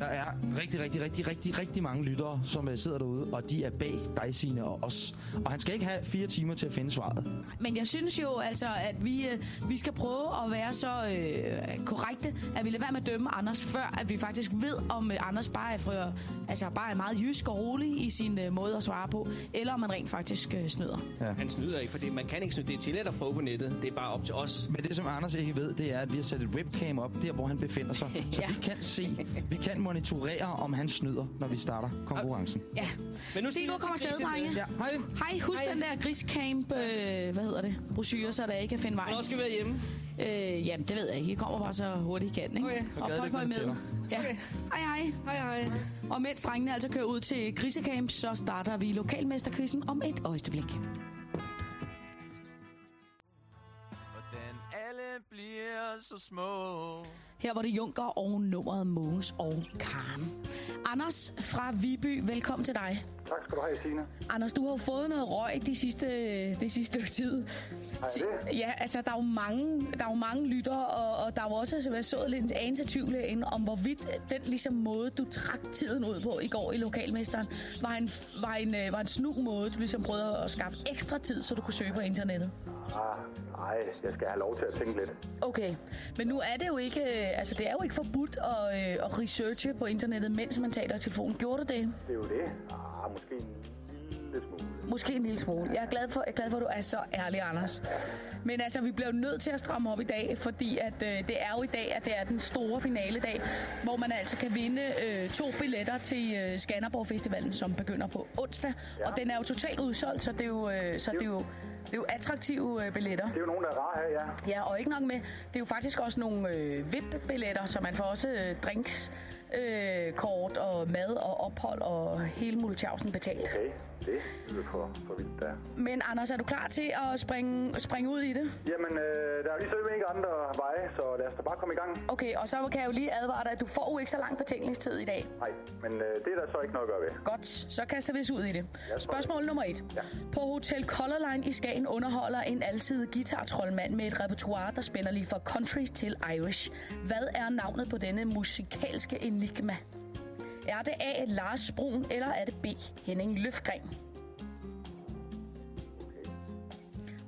der er rigtig, rigtig, rigtig, rigtig, rigtig mange lyttere, som øh, sidder derude, og de er bag dig, Signe, og os. Og han skal ikke have fire timer til at finde svaret. Men jeg synes jo altså, at vi, øh, vi skal prøve at være så øh, korrekte, at vi lader være med at dømme Anders, før at vi faktisk ved, om Anders bare er, fra, altså bare er meget jysk og rolig i sin øh, måde at svare på, eller om man rent faktisk øh, snyder. Han snyder ikke, fordi man kan ikke snyde. Det er tilladt at prøve på nettet. Det er bare op til os. Men det, som Anders ikke ved, det er, at vi har sat et webcam op, der hvor han befinder sig. Så Ja. vi kan se, vi kan monitorere, om han snyder, når vi starter konkurrencen. Ja. Men nu Se, nu kommer afsted, drenge. Ja, hej. Hej, husk den der griscamp, øh, hvad hedder det, brochure, så der ikke kan finde vej. Hvornår skal vi være hjemme? Øh, jamen, det ved jeg ikke. I kommer bare så hurtigt I kan, ikke? Okay. Og pøj, pøj med. Ja. Okay. Hej, hej. Hej, hej. Og mens drengene altså kører ud til grisecamp, så starter vi lokalmesterquizzen om et øjeblik. Hvordan alle bliver så små. Her var det Junker og nummeret Mogens og Karen. Anders fra Viby, velkommen til dig. Tak skal du have, Signe. Anders, du har jo fået noget røg de sidste, det sidste stykke tid. Si- det? Ja, altså der er jo mange, der er jo mange lyttere, og, og der er jo også været sået lidt anelse tvivl ind om, hvorvidt den ligesom måde, du trak tiden ud på i går i lokalmesteren, var en, var en, øh, var en snu måde, du ligesom prøvede at skaffe ekstra tid, så du kunne søge på internettet. Ah, nej, jeg skal have lov til at tænke lidt. Okay, men nu er det jo ikke, øh, altså det er jo ikke forbudt at, øh, at researche på internettet, mens man taler i telefonen. Gjorde du det? Det er jo det. Ah, måske en lille smule. Måske en lille smule. Jeg er glad for, jeg er glad for at du er så ærlig, Anders. Men altså, vi bliver jo nødt til at stramme op i dag, fordi at, øh, det er jo i dag, at det er den store finaledag, hvor man altså kan vinde øh, to billetter til øh, Skanderborg Festivalen, som begynder på onsdag. Ja. Og den er jo totalt udsolgt, så det er jo, øh, så det er jo, det er jo attraktive øh, billetter. Det er jo nogen, der er rare her, ja. Ja, og ikke nok med, det er jo faktisk også nogle øh, VIP-billetter, så man får også øh, drinks, øh, kort og mad og ophold og hele multiausen betalt. Okay, det lyder for, for vildt der. Men Anders, er du klar til at springe, springe ud i det? Jamen, øh, der er lige så ikke andre veje, så lad os da bare komme i gang. Okay, og så kan jeg jo lige advare dig, at du får jo ikke så lang betænkningstid i dag. Nej, men øh, det er der så ikke noget at gøre ved. Godt, så kaster vi os ud i det. Ja, Spørgsmål nummer et. Ja. På Hotel Color Line i Skagen underholder en altid guitar-troldmand med et repertoire, der spænder lige fra country til Irish. Hvad er navnet på denne musikalske enigma? Er det A. Lars Brun, eller er det B. Henning Løfgren?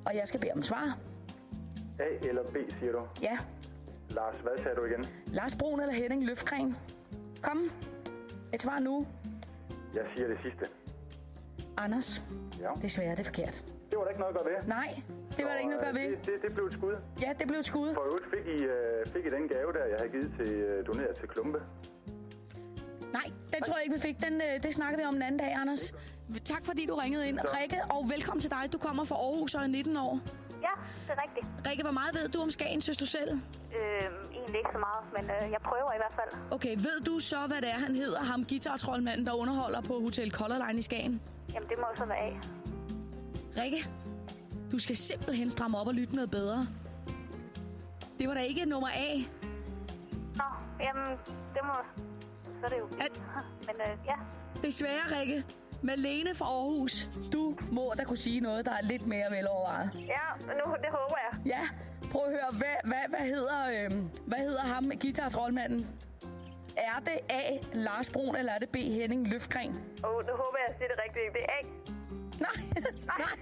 Og jeg skal bede om svar. A eller B, siger du? Ja, Lars, hvad sagde du igen? Lars Brun eller Henning Løfgren? Kom, et svar nu. Jeg siger det sidste. Anders, Ja. desværre det er forkert. Det var der ikke noget at gøre ved. Nej, det var der ikke noget at gøre øh, ved. Det, det, det blev et skud. Ja, det blev et skud. For øvrigt fik I, øh, fik I den gave, der jeg havde givet til, øh, doneret til Klumpe. Nej, den tror jeg ikke, vi fik. Den, øh, det snakker vi om en anden dag, Anders. Tak fordi du ringede ind. Så. Rikke, og velkommen til dig. Du kommer fra Aarhus og er 19 år. Ja, det er rigtigt. Rikke, hvor meget ved du om Skagen, synes du selv? Øhm, egentlig ikke så meget, men øh, jeg prøver i hvert fald. Okay, ved du så, hvad det er, han hedder? Ham guitar-troldmanden, der underholder på Hotel Color Line i Skagen. Jamen, det må så være af. Rikke, du skal simpelthen stramme op og lytte noget bedre. Det var da ikke nummer A. Nå, jamen, det må... Så er det jo... At- Men øh, ja, Desværre, Rikke. Malene fra Aarhus, du må da kunne sige noget, der er lidt mere velovervejet. ja nu, det håber jeg. Ja, prøv at høre, hvad, hvad, hvad, hedder, øhm, hvad hedder ham, guitar-troldmanden? Er det A. Lars Brun, eller er det B. Henning Løfgren? Åh, oh, nu håber jeg, at jeg siger det rigtigt. Det er af. Nej, nej,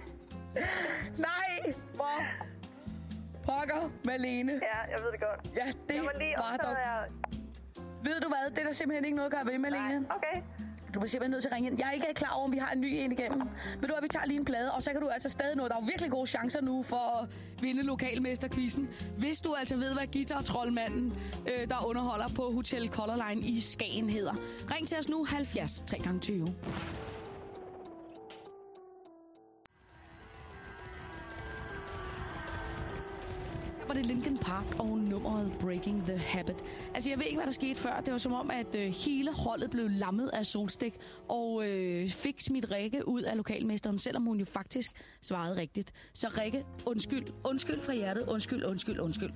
nej, hvor pokker, Malene. Ja, jeg ved det godt. Ja, det Jeg var lige var dog. Ved du hvad, det er der simpelthen ikke noget at gøre ved, Malene. Nej, okay. Du bliver simpelthen nødt til at ringe ind. Jeg er ikke klar over, om vi har en ny en igennem. Ved du hvad, vi tager lige en plade, og så kan du altså stadig nå. Der er virkelig gode chancer nu for at vinde lokalmesterquizzen. Hvis du altså ved, hvad guitar-troldmanden, øh, der underholder på Hotel Color Line i Skagen hedder. Ring til os nu 70 3 gange 20. var det Linkin Park og nummeret Breaking the Habit. Altså, jeg ved ikke, hvad der skete før. Det var som om, at øh, hele holdet blev lammet af solstik og øh, fik smidt Rikke ud af lokalmesteren, selvom hun jo faktisk svarede rigtigt. Så Rikke, undskyld. Undskyld fra hjertet. Undskyld, undskyld, undskyld.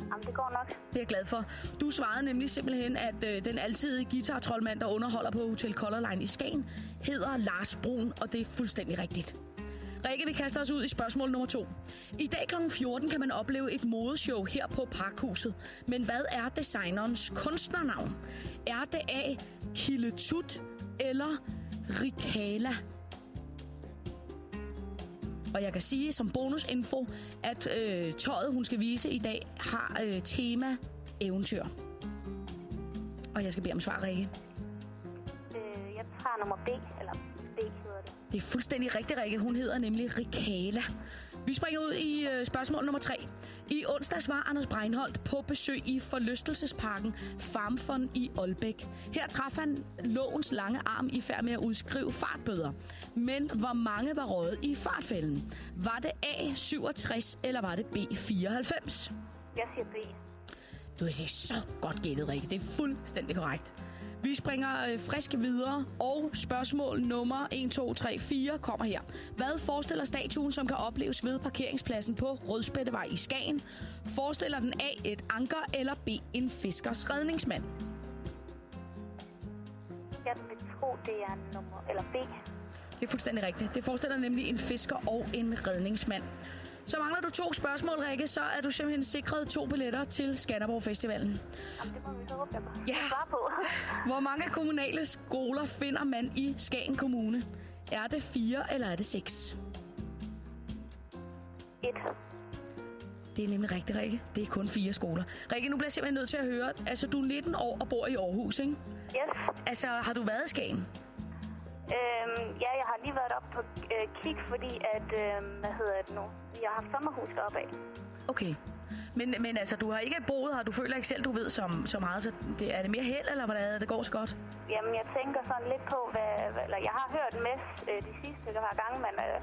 Jamen, det går nok. Det er jeg glad for. Du svarede nemlig simpelthen, at øh, den altidige guitar-troldmand, der underholder på Hotel Color Line i Skagen, hedder Lars Brun, og det er fuldstændig rigtigt. Rikke, vi kaster os ud i spørgsmål nummer to. I dag kl. 14 kan man opleve et modeshow her på Parkhuset. Men hvad er designerens kunstnernavn? Er det A. Kille Tut eller Rikala? Og jeg kan sige som bonusinfo, at øh, tøjet, hun skal vise i dag, har øh, tema eventyr. Og jeg skal bede om svar, Rikke. Øh, jeg tager nummer B, eller det. Er fuldstændig rigtigt, Rikke. Hun hedder nemlig Rikala. Vi springer ud i øh, spørgsmål nummer 3. I onsdags var Anders Breinholt på besøg i forlystelsesparken Farmfond i Aalbæk. Her traf han lovens lange arm i færd med at udskrive fartbøder. Men hvor mange var røget i fartfælden? Var det A 67 eller var det B 94? Jeg siger B. Du sige, så godt gættet, Rikke. Det er fuldstændig korrekt. Vi springer øh, frisk videre, og spørgsmål nummer 1, 2, 3, 4 kommer her. Hvad forestiller statuen, som kan opleves ved parkeringspladsen på Rødspættevej i Skagen? Forestiller den A et anker, eller B en fiskers redningsmand? Jeg vil tro, det er nummer... Eller B. Det er fuldstændig rigtigt. Det forestiller nemlig en fisker og en redningsmand. Så mangler du to spørgsmål, Rikke, så er du simpelthen sikret to billetter til Skanderborg Festivalen. Jamen, det må vi så håbe, jeg Ja. på. Hvor mange kommunale skoler finder man i Skagen Kommune? Er det fire, eller er det seks? Et. Det er nemlig rigtigt, Rikke. Det er kun fire skoler. Rikke, nu bliver jeg simpelthen nødt til at høre, altså du er 19 år og bor i Aarhus, ikke? Yes. Altså, har du været i Skagen? Øhm, ja, jeg har lige været op på øh, kig, fordi at... Øh, hvad hedder det nu? Jeg har haft sommerhus deroppe af. Okay. Men, men altså, du har ikke boet her, du føler ikke selv, du ved så, så meget, så det, er det mere held, eller hvordan er det, går så godt? Jamen, jeg tænker sådan lidt på, hvad... hvad- Eller jeg har hørt med øh, de sidste par gange, men øh,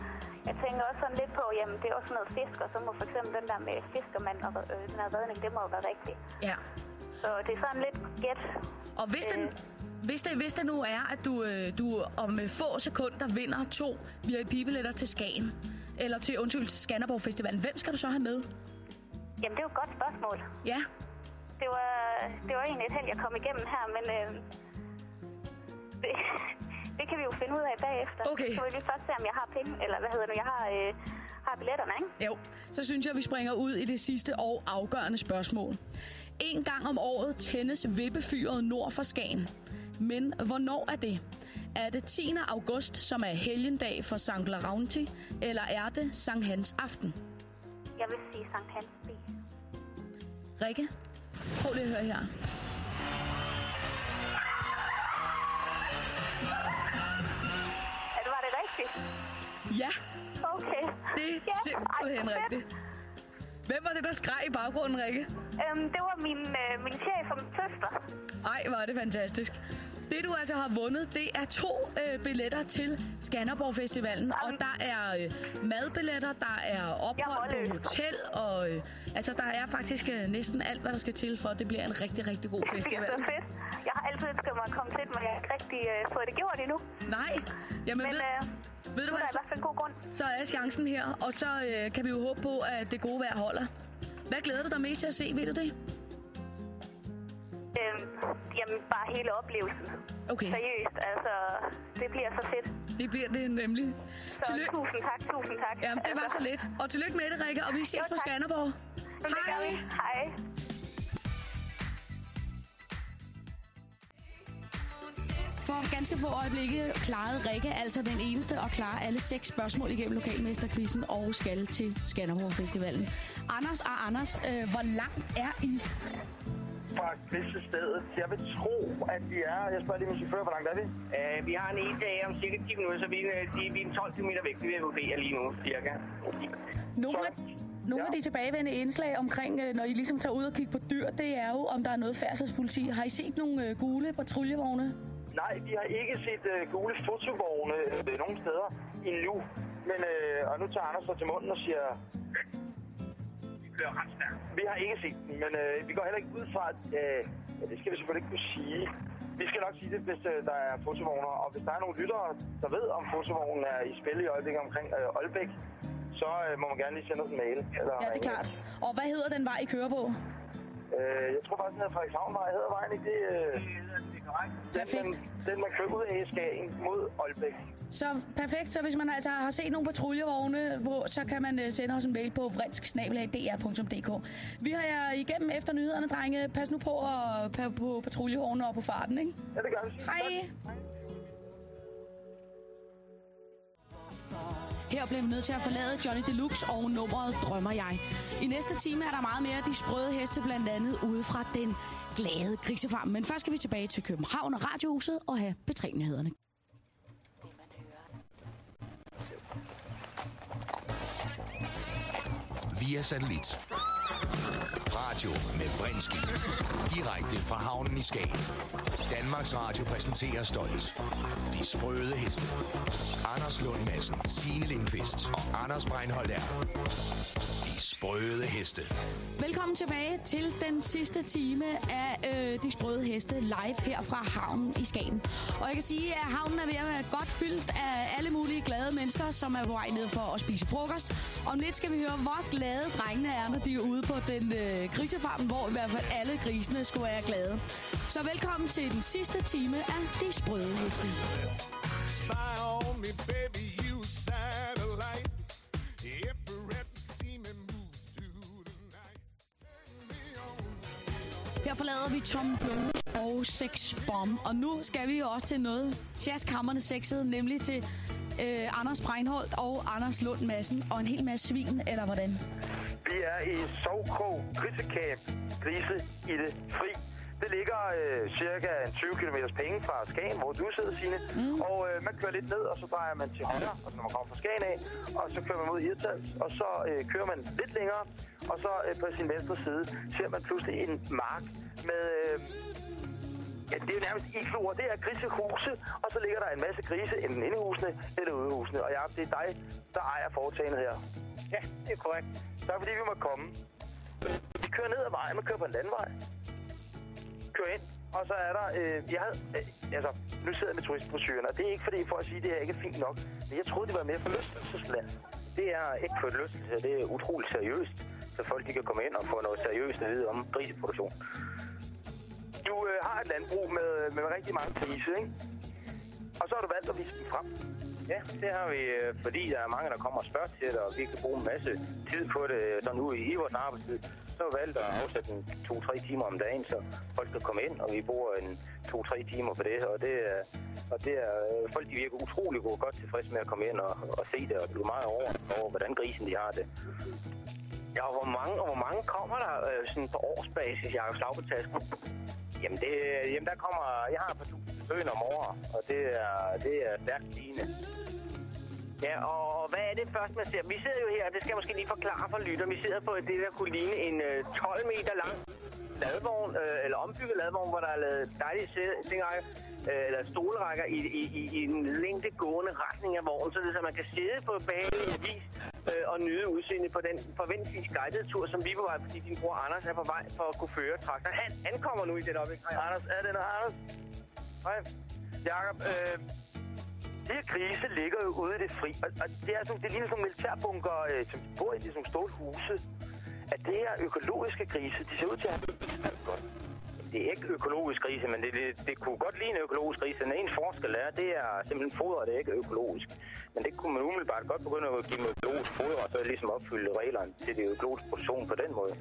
jeg tænker også sådan lidt på, jamen, det er også noget fisk, og så må for eksempel den der med fiskermand og øh, den her redning, det må jo være rigtigt. Ja. Så det er sådan lidt gæt. Og hvis, den, hvis, det, hvis det nu er, at du, øh, du om øh, få sekunder vinder to VIP-billetter til Skagen, eller til, undskyld, til Skanderborg Festivalen, hvem skal du så have med? Jamen, det er jo et godt spørgsmål. Ja, Det var, det var egentlig et held, jeg kom igennem her, men øh, det, det kan vi jo finde ud af bagefter. Okay. Så vil vi først se, om jeg har penge, eller hvad hedder det nu, jeg har, øh, har billetterne, ikke? Jo, så synes jeg, vi springer ud i det sidste og afgørende spørgsmål. En gang om året tændes vippefyret nord for Skagen. Men hvornår er det? Er det 10. august, som er helgendag for Sankt Laurenti, eller er det Sankt Hans aften? Jeg vil sige Sankt Hans B. Rikke, prøv lige at høre her. Er det, var det rigtigt? Ja, Okay. det er Ja, simpelthen ej, rigtigt. Hvem var det, der skreg i baggrunden, Rikke? Øhm, det var min, øh, min chef og min søster. Ej, er det fantastisk. Det, du altså har vundet, det er to øh, billetter til Skanderborg Festivalen. Og der er øh, madbilletter, der er ophold på hotel, og øh, altså, der er faktisk øh, næsten alt, hvad der skal til, for at det bliver en rigtig, rigtig god Det er festival. så fedt. Jeg har altid ønsket mig at komme til, men jeg har ikke rigtig øh, fået det gjort endnu. Nej, jamen Men ved, øh, ved du er hvad, der i god grund. så er chancen her, og så øh, kan vi jo håbe på, at det gode vejr holder. Hvad glæder du dig mest til at se, ved du det? Øhm, jamen, bare hele oplevelsen. Okay. Seriøst, altså, det bliver så fedt. Det bliver det nemlig. Så Tillykke. tusind tak, tusind tak. Jamen, det var så lidt. Og tillykke med det, Rikke, og vi ses Jo, på. Skanderborg. Men det. Hej. For ganske få øjeblikke klarede Rikke altså den eneste og klarer alle seks spørgsmål igennem lokalmesterquizzen og skal til Skanderborg Festivalen. Anders og Anders, øh, hvor langt er I? Fra stedet. Jeg vil tro, at vi er... Jeg spørger lige min chauffør, hvor langt er vi? Uh, vi har en e-dag om cirka 10 minutter, så vi, er, øh, de, vi er 12 km væk. Det vil jeg vurdere lige nu, cirka. Nogle af, nogle af de tilbagevendende indslag omkring, øh, når I ligesom tager ud og kigger på dyr, det er jo, om der er noget færdselspoliti. Har I set nogle øh, gule patruljevogne? Nej, vi har ikke set uh, gule fotovogne øh, nogen steder endnu. Men, øh, og nu tager Anders så til munden og siger... Kører ret stærkt. Vi har ikke set den, men øh, vi går heller ikke ud fra, at... Øh, ja, det skal vi selvfølgelig ikke kunne sige. Vi skal nok sige det, hvis øh, der er fotovogner. Og hvis der er nogle lyttere, der ved, om fotovognen er i spil i øjeblikket omkring øh, Aalbæk, så øh, må man gerne lige sende os en mail. Eller Ja, det er klart. Og hvad hedder den vej, I kører på? Øh, jeg tror faktisk, den hedder Frederikshavnvej. Hedder vejen ikke det? Øh, den, den, den, man kører ud af Skagen mod Aalbæk. Så perfekt, så hvis man altså har set nogle patruljevogne, hvor, så kan man uh, sende os en mail på vrinsk-dr.dk. Vi har jer igennem efter nyhederne, drenge. Pas nu på, at, på, på patruljevogne og på farten, ikke? Ja, det gør vi. Hej! Her blev vi nødt til at forlade Johnny Deluxe og nummeret Drømmer jeg. I næste time er der meget mere af de sprøde heste, blandt andet ude fra den glade grisefarm. Men først skal vi tilbage til København og Radiohuset og have betrænyhederne. Via satellit. Radio med Vrindski. Direkte fra havnen i Skagen. Danmarks Radio præsenterer stolt. De sprøde heste. Anders Lund Madsen, Signe Lindqvist og Anders Breinholt er. De sprøde heste. Velkommen tilbage til den sidste time af øh, De Sprøde Heste live her fra havnen i Skagen. Og jeg kan sige, at havnen er ved at være godt fyldt af alle mulige glade mennesker, som er på vej ned for at spise frokost. Om lidt skal vi høre, hvor glade drengene er, når de er ude på den øh, grisefarm, hvor i hvert fald alle grisene skulle være glade. Så velkommen til den sidste time af De Sprøde Heste. Spy on me, baby, you satellite. Her forlader vi Tom Blue og Sex Bomb. Og nu skal vi jo også til noget jazzkammerne sexet, nemlig til øh, Anders Breinholt og Anders Lund Madsen og en hel masse svin, eller hvordan? Vi er i Sovkrog grisekab, Grise i det fri. Det ligger øh, cirka en 20 km penge fra Skagen, hvor du sidder, Signe. Mm. Og øh, man kører lidt ned, og så drejer man til højre, og når man kommer fra Skagen af. Og så kører man mod Hirtals, og så øh, kører man lidt længere. Og så øh, på sin venstre side ser man pludselig en mark med... Øh, Ja, det er jo nærmest igloer. Det er grisehuse, og så ligger der en masse grise, enten inde i husene eller ude i husene. Og ja, det er dig, der ejer foretagendet her. Ja, det er korrekt. Tak fordi vi må komme. Vi kører ned ad vejen, man kører på en landvej. Kører ind, og så er der... Øh, jeg havde, øh, altså, nu sidder jeg med turistbrosyren, og det er ikke fordi for at sige, at det her ikke er fint nok. Men jeg troede, det var mere forlystelsesland. Det er ikke forlystelse, det er utroligt seriøst, så folk de kan komme ind og få noget seriøst at vide om griseproduktion. Du øh, har et landbrug med, med rigtig mange grise, ikke? Og så har du valgt at vise dem frem. Ja, det har vi, øh, fordi der er mange, der kommer og spørger til det, og vi kan bruge en masse tid på det, sådan ude i vores arbejdstid. Så har vi valgt at afsætte en to-tre timer om dagen, så folk kan komme ind, og vi bruger en to-tre timer på det. Og det er, og det er øh, folk de virker utrolig gode, godt tilfredse med at komme ind og, og se det, og blive meget over, over, hvordan grisen de har det. Ja, og hvor mange, og hvor mange kommer der øh, sådan på årsbasis, Jacob Slagbetasken? Jamen, det, øh, jamen, der kommer... Jeg har et par tusind besøgende om året, og det er, det er stærkt stigende. Ja, og hvad er det først, man ser? Vi sidder jo her, det skal jeg måske lige forklare for lytter. Vi sidder på det, der kunne ligne en øh, 12 meter lang ladvogn, øh, eller ombygget ladvogn, hvor der er lavet dejlige sengrækker, øh, eller stolrækker i, i, i, i en længdegående retning af vognen, så, det, så man kan sidde på behagelig vis øh, og nyde udseendet på den forventelige guidede tur, som vi er på vej, fordi din bror Anders er på vej for at kunne føre traktoren. Han ankommer nu i det øjeblik. Hej, Anders, er det noget, Anders? Hej. Jakob, øh, de her grise ligger jo ude i det fri, og, og det, er sådan, det ligner sådan nogle militærbunker, øh, som de bor i, de er sådan stålhuse. store huse. At det her økologiske grise, de ser ud til at have godt. Det er ikke økologisk grise, men det, det, det kunne godt ligne økologisk grise. Den ene forskel er, det er simpelthen foder, det er ikke økologisk. Men det kunne man umiddelbart godt begynde at give med økologisk foder, og så ligesom opfylde reglerne til det økologiske produktion på den måde.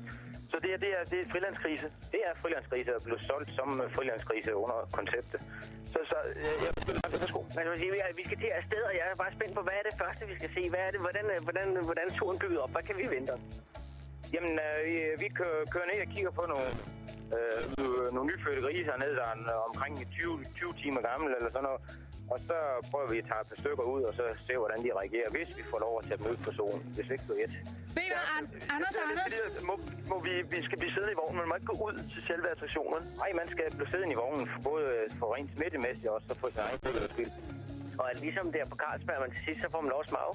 Så det, er, det, er, det er frilandsgrise? Det er frilandsgrise, og blev solgt som frilandsgrise under konceptet. Så, så øh, jeg, altså, værsgo. Men jeg vil sige, vi- skal til afsted, og jeg er bare spændt på, hvad er det første, vi skal se? Hvad er det, hvordan, hvordan, hvordan turen bygget op? Hvad kan vi vente os? Jamen, øh, vi, kører, kører ned og kigger på nogle, øh, nogle- nogle nyfødte grise hernede, der er øh, omkring 20, 20 timer gammel eller sådan noget. Og så prøver vi at tage et par stykker ud, og så se, hvordan de reagerer, hvis vi får lov at tage dem ud på solen. Hvis ikke så et. Ved I Anders og Anders? Må, må vi, vi skal blive siddende i vognen, man må ikke gå ud til selve attraktionen. Nej, man skal blive siddende i vognen, for både øh, for rent smittemæssigt og også for sin egen sikkerheds skyld. Og ligesom der på Carlsberg, man til sidst, så får man lov at smage.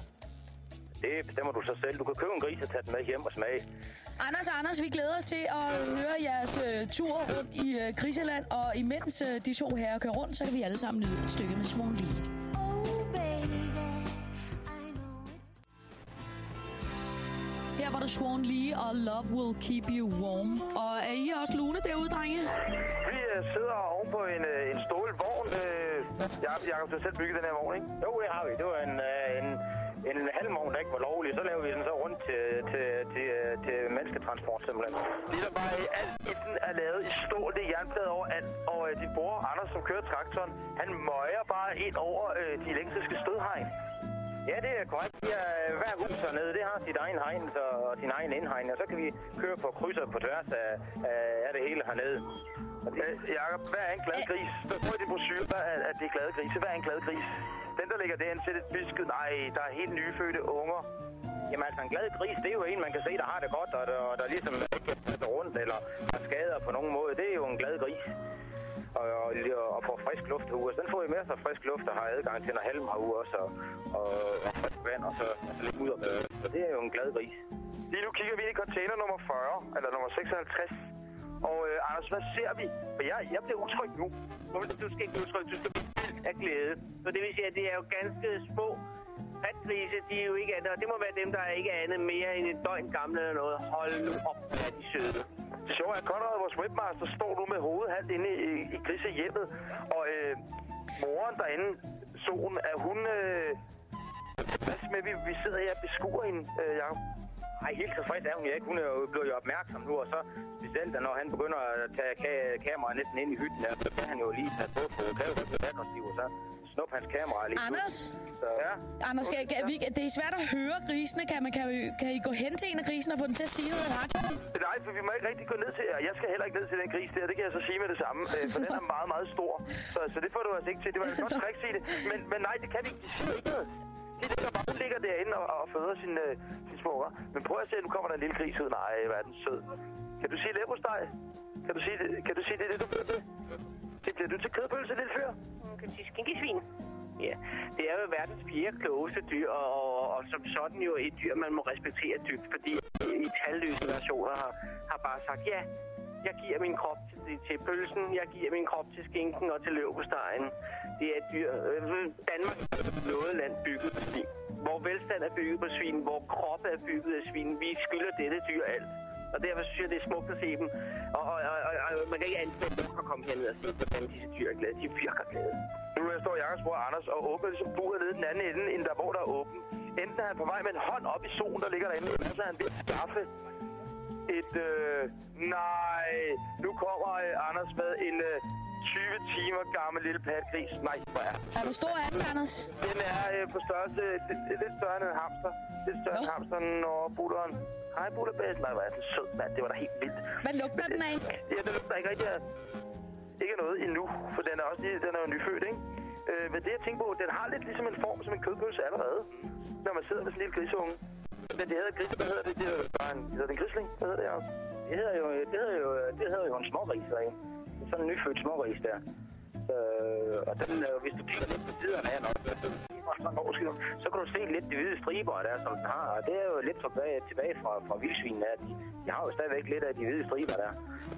Det bestemmer du så selv. Du kan købe en gris og tage den med hjem og smage. Anders og Anders, vi glæder os til at høre jeres øh, tur rundt i øh, Griseland, og imens øh, de to herrer kører rundt, så kan vi alle sammen nyde et stykke med Swan Lee. Her var der Swan Lee og Love Will Keep You Warm. Og er I også lune derude, drenge? Vi øh, sidder oven på en, øh, en stålvogn. Øh, Jakob, Jakob, du har selv bygget den her vogn, ikke? Jo, det har vi. Det var en, øh, en, en halvvogn, der ikke var lovlig. Så lavede vi den så rundt til, til, til, til mennesketransport simpelthen. Det er bare alt i den er lavet i stål, det er jernplade over alt. Og øh, din bror, Anders, som kører traktoren, han møjer bare ind over øh, de elektriske stødhegn. Ja, det er korrekt. Vi er, øh, hver hus hernede, det har sit egen hegn så, og sin egen indhegn, og så kan vi køre på krydser på tværs af, af, det hele hernede. Og det, Øh, Jakob, hvad er en glad gris? Der står i din brochure, der er, at det er glade grise. Hvad er en glad gris? Den, der ligger derinde til det bisket. Nej, der er helt nyfødte unger. Jamen altså, en glad gris, det er jo en, man kan se, der har det godt, og der, og der ligesom ikke er rundt, eller har skader på nogen måde. Det er jo en glad gris. Og, og, og får frisk luft herude. Så den får jo mere af frisk luft, og har adgang til når halm herude også, og, og, og frisk vand, og så altså lidt mudder med. Så det er jo en glad gris. Lige nu kigger vi i container nummer 40, eller nummer 56. Og øh, Anders, hvad ser vi? For jeg, jeg bliver utryg nu. Du skal ikke blive utryg, du skal blive af glæde. Så det vil sige, at det er jo ganske små patgrise, de er jo ikke andet, og det må være dem, der er ikke andet mere end et døgn gamle eller noget. Hold nu op, er de søde. Det sjove er, at Conrad, vores webmaster, står nu med hovedet halvt inde i, i grisehjemmet. Og øh, moren derinde, Solen, er hun... Øh, med, vi, vi sidder her og beskuer hende, øh, Jacob? Ej, helt tilfreds er hun jo ikke. Hun er jo blevet opmærksom nu, og så specielt, når han begynder at tage ka- kameraet næsten ind i hytten, der, så kan han jo lige tage på på kræveaggressiv, og så snuppe hans kamera lige. Anders? Så, ja. Anders, skal, kan vi, det er svært at høre grisene. Kan, man, kan, kan I gå hen til en af grisene og få den til at sige noget i radioen? Nej, for vi må ikke rigtig gå ned til, og jeg skal heller ikke ned til den gris der, det kan jeg så sige med det samme, øh, for den er meget, meget stor. Så, så det får du altså ikke til. Det var godt trick, sige det. Men, men nej, det kan vi ikke og, og føder sin, øh, sin smukker. Men prøv at se, nu kommer der en lille gris ud. Nej, hvad er den sød. Kan du sige leverpostej? Kan du sige det, kan du sige det, det du bliver til? Det bliver du til kødpølse, lille fyr? Hun kan sige skinkesvin. Ja, det er jo verdens fjerde klogeste dyr, og, og, og som sådan jo et dyr, man må respektere dybt, fordi i talløse versioner har, har bare sagt, ja, jeg giver min krop til, til pølsen, jeg giver min krop til skinken og til løvestegen. Det er et dyr. Øh, Danmark er noget land bygget på. Hvor velstand er bygget på svin, hvor kroppe er bygget af svin. Vi skylder dette dyr alt. Og derfor synes jeg, det er smukt at se dem. Og, og, og, og, og man kan ikke antage, at nogen kan komme herned og se, hvordan disse dyr er glade. De virker glade. Nu står Jakobs bror Anders og åbner ligesom buret nede den anden ende, end der hvor der er åben. Enten er han på vej med en hånd op i solen, der ligger derinde, eller så er han ved at skaffe et... Øh, nej, nu kommer øh, Anders med en øh, 20 timer gammel lille patgris. Nej, hvor er Er du stor af den, Anders? Den er øh, på størrelse... Det, det lidt større end en hamster. Lidt større end hamsteren og butteren. Hej, butterbæs. Nej, hvor er den sød, mand. Det var da helt vildt. Hvad lugter den af? Ja, den lugter ikke rigtig af... Ikke noget endnu, for den er også lige, den er jo nyfødt, ikke? Øh, men det jeg tænker på, den har lidt ligesom en form som en kødpølse allerede, når man sidder med sådan en lille grisunge. Men det hedder gris, hvad hedder det? Det er jo bare en, hedder det en grisling? Hvad hedder det? Det hedder jo, det hedder jo, det hedder jo en smågris, der er. Det er sådan en nyfødt smågris der. Øh, og den, øh, hvis du kigger lidt på siderne af, når du så kan du se lidt de hvide striber der, som den har. Og det er jo lidt tilbage, tilbage fra, fra vildsvinen af. De, de har jo stadigvæk lidt af de hvide striber der.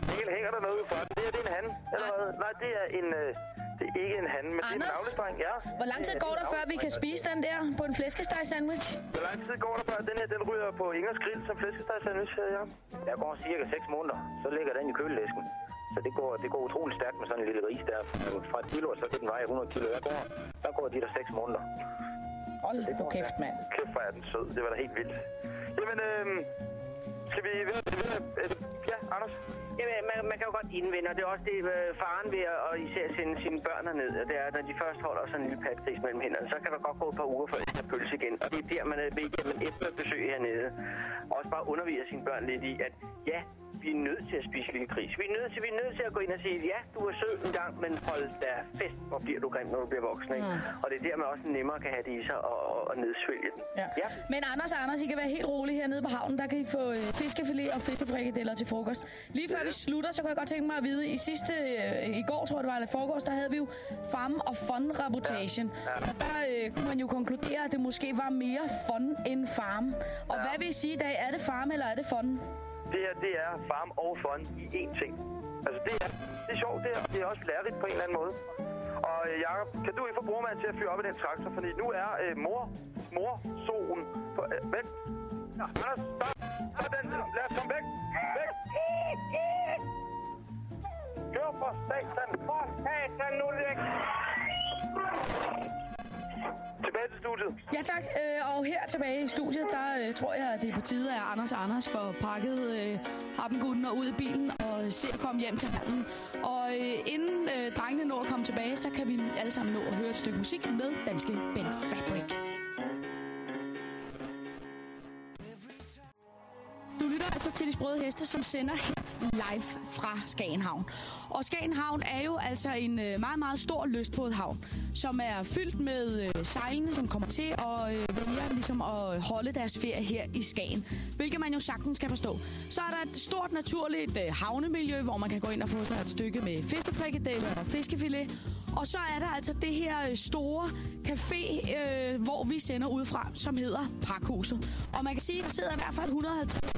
Mikkel, hænger der noget den? Det er det er en han, eller hvad? Nej, det er en... Øh, det er ikke en han, men det er en Anders? navlestreng, ja. Hvor lang tid går der, før vi kan spise den der på en flæskesteg sandwich? Hvor lang tid går der før? Den her, den ryger på Ingers Grill som flæskesteg sandwich, ja. Der går cirka 6 måneder, så ligger den i kølelæsken. Så det går, det går utroligt stærkt med sådan en lille ris der. Fra et kilo, så kan den veje 100 kilo. Der går, der går de der 6 måneder. Hold nu kæft, mand. Kæft, hvor er den sød. Det var da helt vildt. Jamen, øhm, skal vi... Ved, ved, øh, ja, Anders? Jamen, man, man kan jo godt indvende, og det er også det, øh, faren ved at og især sende sine børn ned. Det er, når de først holder sådan en lille patgris mellem hænderne, så kan der godt gå et par uger, før de pølse igen. Og det er der, man er ved gennem efter besøg hernede. Også bare undervise sine børn lidt i, at ja, vi er nødt til at spise lille gris. Vi er nødt til, vi er nødt til at gå ind og sige, ja, du er sød en gang, men hold da fest, hvor bliver du grim, når du bliver voksen. Ikke? Mm. Og det er der, man også nemmere kan have det i sig og, og, nedsvælge den. Ja. ja. Men Anders og Anders, I kan være helt rolige hernede på havnen. Der kan I få øh, fiskefilet og fiskefrikadeller til frokost. Lige før vi slutter, så kunne jeg godt tænke mig at vide, i sidste, øh, i går tror jeg det var, eller forgårs, der havde vi jo farm og fun rapportagen. Ja. Ja. Og der øh, kunne man jo konkludere, at det måske var mere fun end farm. Og ja. hvad vil I sige i dag? Er det farm eller er det fun? Det her, det er farm og fun i én ting. Altså, det er, det er sjovt, det er, det er også lærerigt på en eller anden måde. Og øh, Jacob, kan du ikke få brormand til at fyre op i den traktor? Fordi nu er øh, mor, mor, solen på, øh, væk. Ja, Anders, stop. Sådan, lad os komme væk. Væk. Kør for satan. For satan, nu er det væk. Tilbage til studiet. Ja tak, øh, og her tilbage i studiet, der øh, tror jeg, at det er på tide, at Anders og Anders får pakket øh, harpengutten og ud i bilen og øh, ser at komme hjem til handen. Og øh, inden øh, drengene når at komme tilbage, så kan vi alle sammen nå at høre et stykke musik med danske Ben Fabric. Du lytter altså til de sprøde heste, som sender live fra Skagenhavn. Og Skagenhavn er jo altså en øh, meget, meget stor lystbådhavn, som er fyldt med øh, sejlene, som kommer til og øh, vælger ligesom at holde deres ferie her i Skagen. Hvilket man jo sagtens kan forstå. Så er der et stort naturligt øh, havnemiljø, hvor man kan gå ind og få sig et stykke med fiskefrikadeller og fiskefilet. Og så er der altså det her øh, store café, øh, hvor vi sender ud fra, som hedder Parkhuset. Og man kan sige, at der sidder i hvert fald 150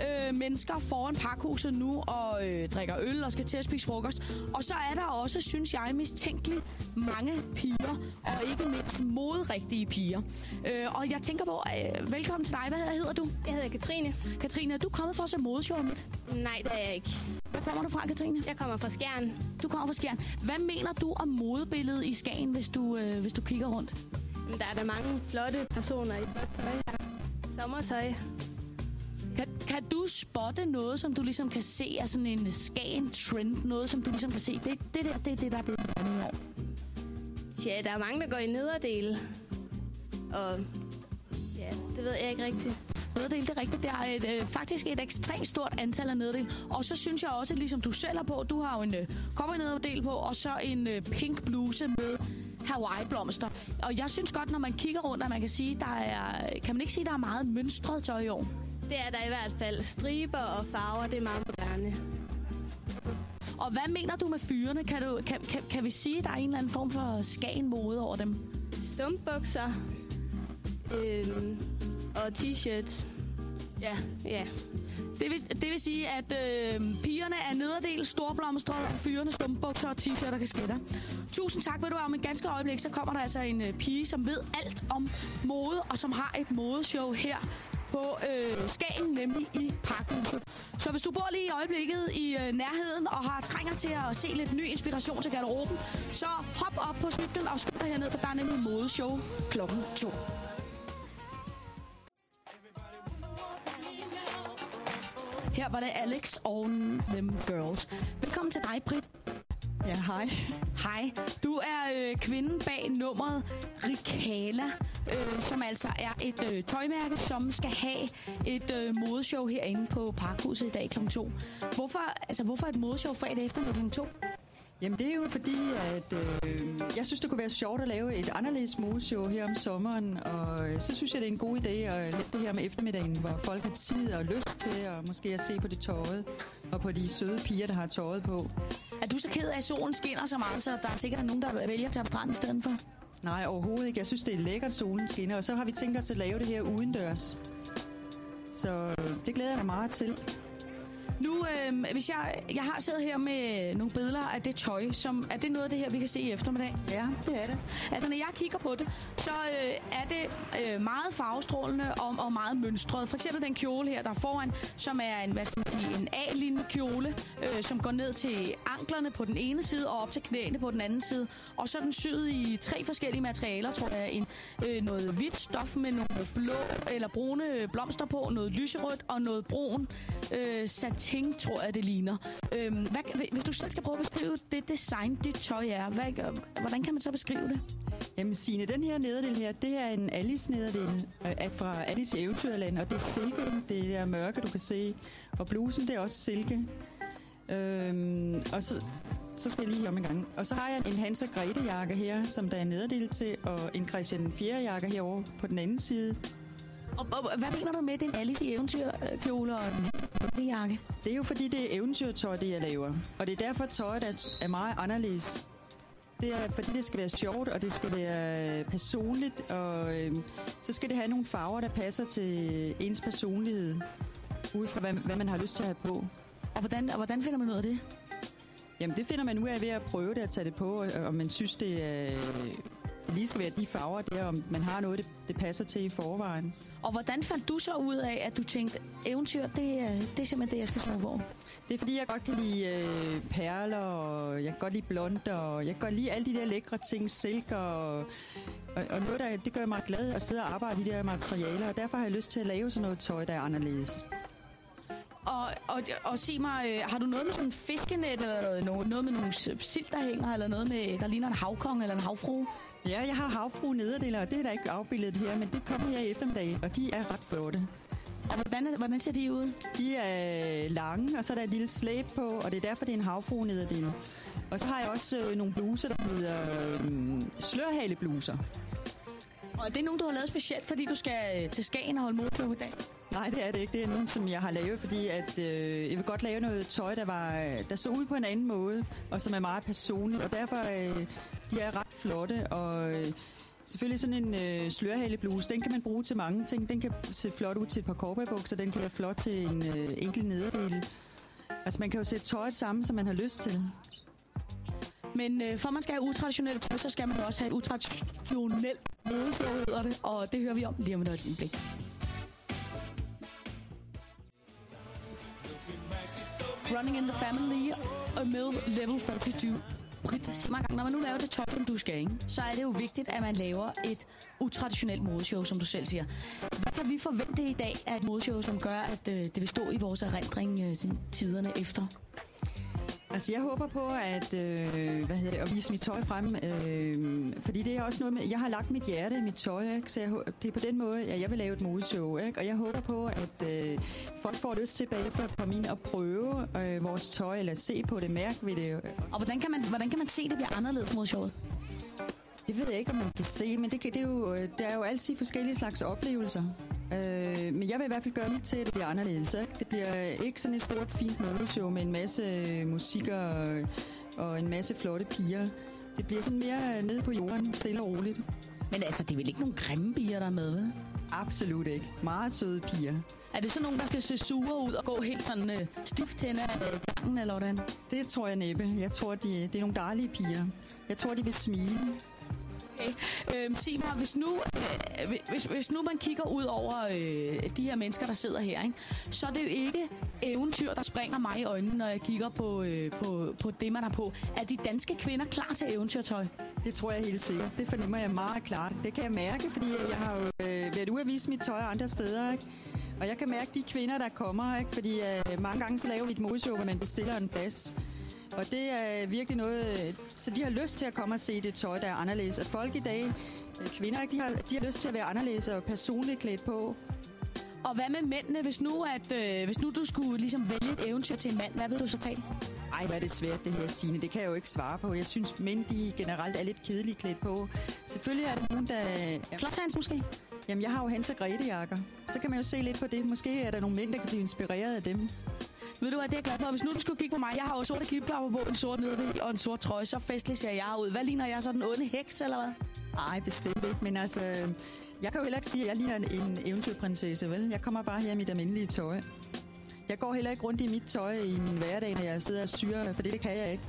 øh, mennesker foran Parkhuset nu og øh, drikker øl og skal til at spise frokost. Og så er der også, synes jeg, mistænkeligt mange piger, og ikke mindst moderigtige piger. Øh, og jeg tænker på, øh, velkommen til dig. Hvad hedder du? Jeg hedder Katrine. Katrine, er du kommet for at se modeshow mit? Nej, det er jeg ikke. Hvor kommer du fra, Katrine? Jeg kommer fra Skjern. Du kommer fra Skjern. Hvad mener du om modebilledet i Skagen, hvis du, øh, hvis du kigger rundt? Der er der mange flotte personer i flot tøj her. Sommertøj. Kan, kan du spotte noget, som du ligesom kan se er sådan en Skagen-trend? Noget, som du ligesom kan se, det, det der, det er det, der er blevet i år. Ja, der er mange, der går i nederdel. Og ja, det ved jeg ikke rigtigt. Nederdel, det er rigtigt. Det er et, øh, faktisk et ekstremt stort antal af nederdel. Og så synes jeg også, ligesom du selv har på, du har jo en øh, cowboy-nederdel på, og så en øh, pink bluse med Hawaii-blomster. Og jeg synes godt, når man kigger rundt, at man kan sige, der er, kan man ikke sige, der er meget mønstret tøj i år? Det er der i hvert fald. Striber og farver, det er meget moderne. Og hvad mener du med fyrene? Kan, du, kan, kan, kan vi sige, at der er en eller anden form for skagen-mode over dem? Stumpbukser. Øhm, og t-shirts. Ja. Ja. Det vil, det vil sige, at øh, pigerne er nederdel, storblomstret, og fyrene stumpbukser og t-shirt og kasketter. Tusind tak, ved du om et ganske øjeblik, så kommer der altså en øh, pige, som ved alt om mode, og som har et modeshow her på øh, Skagen, nemlig i Parkhuset. Så hvis du bor lige i øjeblikket i øh, nærheden og har trænger til at se lidt ny inspiration til garderoben, så hop op på cyklen og skynd dig herned, for der er nemlig modeshow klokken 2. Her var det Alex og Them Girls. Velkommen til dig, Britt. Ja, hej. Hej. Du er øh, kvinden bag nummeret Ricala, øh, som altså er et øh, tøjmærke, som skal have et øh, modeshow herinde på Parkhuset i dag kl. 2. Hvorfor, altså, hvorfor et modeshow fredag eftermiddag kl. 2? Jamen det er jo fordi, at øh, jeg synes, det kunne være sjovt at lave et anderledes modeshow her om sommeren, og øh, så synes jeg, det er en god idé at lave det her med eftermiddagen, hvor folk har tid og lyst til og måske at se på det tøjet, og på de søde piger, der har tøjet på. Er du så ked af, at solen skinner så meget, så der er sikkert nogen, der vælger at tage på stranden i stedet for? Nej, overhovedet ikke. Jeg synes, det er lækkert, solen skinner, og så har vi tænkt os at lave det her udendørs. Så øh, det glæder jeg mig meget til. Nu, øh, hvis jeg, jeg har siddet her med nogle billeder af det tøj, som er det noget af det her, vi kan se i eftermiddag? Ja, det er det. Altså, når jeg kigger på det, så øh, er det øh, meget farvestrålende og, og meget mønstret. For eksempel den kjole her, der er foran, som er en, hvad skal man sige, en A-lignende kjole, øh, som går ned til anklerne på den ene side og op til knæene på den anden side. Og så er den syet i tre forskellige materialer, tror jeg. En, øh, noget hvidt stof med nogle blå eller brune blomster på, noget lyserødt og noget brun øh, satin, tror jeg, det ligner. Øhm, hvad, hvis du selv skal prøve at beskrive det design, dit tøj er, hvad, hvordan kan man så beskrive det? Jamen Signe, den her nederdel her, det er en Alice nederdel øh, er fra Alice i Eventyrland, og det er silke, det er mørke, du kan se. Og blusen, det er også silke. Øhm, og så, så skal jeg lige om en gang. Og så har jeg en Hans og Grete jakke her, som der er nederdel til, og en Christian 4 jakke herovre på den anden side. Og, og hvad mener du med den Alice i eventyrkjole og den jakke? Det er jo fordi, det er eventyrtøj, det jeg laver. Og det er derfor, tøjet er, er meget anderledes. Det er fordi, det skal være sjovt, og det skal være personligt, og øh, så skal det have nogle farver, der passer til ens personlighed, ud fra hvad, hvad man har lyst til at have på. Og hvordan, og hvordan finder man ud af det? Jamen, det finder man ud af ved at prøve det at tage det på, og om man synes, det er, lige skal være de farver der, om man har noget, det, det passer til i forvejen. Og hvordan fandt du så ud af, at du tænkte, eventyr, det, er- det er simpelthen det, jeg skal slå på? Det er fordi, jeg godt kan lide øh, perler, og jeg kan godt lide blonder, og jeg kan godt lide alle de der lækre ting, silker, og, og, og noget, der, det gør mig glad at sidde og arbejde i de der materialer, og derfor har jeg lyst til at lave sådan noget tøj, der er anderledes. Og, og, og sig mig, øh, har du noget med sådan en fiskenet, eller noget, noget med nogle sild, der hænger, eller noget med, der ligner en havkong eller en havfrue? Ja, jeg har havfru nederdel, og det er der ikke afbildet her, men det kommer her i eftermiddag, og de er ret flotte. Og hvordan, hvordan ser de ud? De er lange, og så er der et lille slæb på, og det er derfor, det er en havfru nederdel. Og så har jeg også øh, nogle bluser, der hedder øh, slørhalebluser. Og er det nogen, du har lavet specielt, fordi du skal øh, til Skagen og holde motor i dag? Nej, det er det ikke. Det er nogen, som jeg har lavet, fordi at, øh, jeg vil godt lave noget tøj, der, var, der så ud på en anden måde, og som er meget personligt. Og derfor øh, de er ret flotte, og øh, selvfølgelig sådan en øh, slørhalebluse, den kan man bruge til mange ting. Den kan se flot ud til et par cowboybukser, den kan være flot til en øh, enkelt nederdel. Altså man kan jo sætte tøjet sammen, som man har lyst til. Men øh, for man skal have utraditionelt tøj, så skal man også have et utraditionelt modeshow, hedder det. Og det hører vi om lige om et øjeblik. Running in the Family og med Level 42. Britt, sig mig gange, når man nu laver det tøj, som du skal, ikke? så er det jo vigtigt, at man laver et utraditionelt modeshow, som du selv siger. Hvad kan vi forvente i dag af et modeshow, som gør, at øh, det vil stå i vores erindring øh, tiderne efter? Altså, jeg håber på, at, øh, hvad hedder det, at vise mit tøj frem, øh, fordi det er også noget med, jeg har lagt mit hjerte i mit tøj, ikke? så jeg, det er på den måde, at jeg vil lave et modeshow, ikke? og jeg håber på, at øh, folk får lyst til bagefter at komme ind og prøve øh, vores tøj, eller se på det, mærke ved det. Og hvordan kan man, hvordan kan man se, at det bliver anderledes mod showet? Det ved jeg ikke, om man kan se, men det, kan, det er jo, øh, der er jo altid forskellige slags oplevelser. Øh, men jeg vil i hvert fald gøre mit til, at det bliver anderledes. Ikke? Det bliver ikke sådan et stort, fint modeshow med en masse øh, musik og, og en masse flotte piger. Det bliver sådan mere nede på jorden, stille og roligt. Men altså, det er vel ikke nogen grimme piger, der er med, vel? Absolut ikke. Meget søde piger. Er det så nogen, der skal se sure ud og gå helt sådan øh, stift hen ad gangen, eller hvordan? Det tror jeg næppe. Jeg tror, de, det er nogle dejlige piger. Jeg tror, de vil smile. Okay. Øhm, sig mig, hvis nu, øh, hvis, hvis nu man kigger ud over øh, de her mennesker, der sidder her, ikke, så er det jo ikke eventyr, der springer mig i øjnene, når jeg kigger på, øh, på, på det, man har på. Er de danske kvinder klar til eventyrtøj? Det tror jeg helt sikkert. Det fornemmer jeg meget klart. Det kan jeg mærke, fordi jeg har jo øh, været ude at vise mit tøj andre steder. Ikke? Og jeg kan mærke de kvinder, der kommer, ikke? fordi øh, mange gange så laver vi et modeshow, hvor man bestiller en plads. Og det er virkelig noget, så de har lyst til at komme og se det tøj, der er anderledes. At folk i dag, øh, kvinder, de har, de har lyst til at være anderledes og personligt klædt på. Og hvad med mændene? Hvis nu, at, øh, hvis nu du skulle ligesom vælge et eventyr til en mand, hvad vil du så tage? Ej, hvor er det svært det her, Signe. Det kan jeg jo ikke svare på. Jeg synes, mænd de generelt er lidt kedelige klædt på. Selvfølgelig er der nogen, der... Klothans måske? Jamen, jeg har jo Hans og Grete jakker. Så kan man jo se lidt på det. Måske er der nogle mænd, der kan blive inspireret af dem. Ved du hvad, det er jeg glad for. Hvis nu du skulle kigge på mig, jeg har jo sorte klipklapper på, en sort nederdel og en sort trøje, så festlig ser jeg ud. Hvad ligner jeg så, den onde heks, eller hvad? Nej, bestemt ikke. Men altså, jeg kan jo heller ikke sige, at jeg ligner en, en eventyrprinsesse, vel? Jeg kommer bare her i mit almindelige tøj. Jeg går heller ikke rundt i mit tøj i min hverdag, når jeg sidder og syrer, for det, det kan jeg ikke.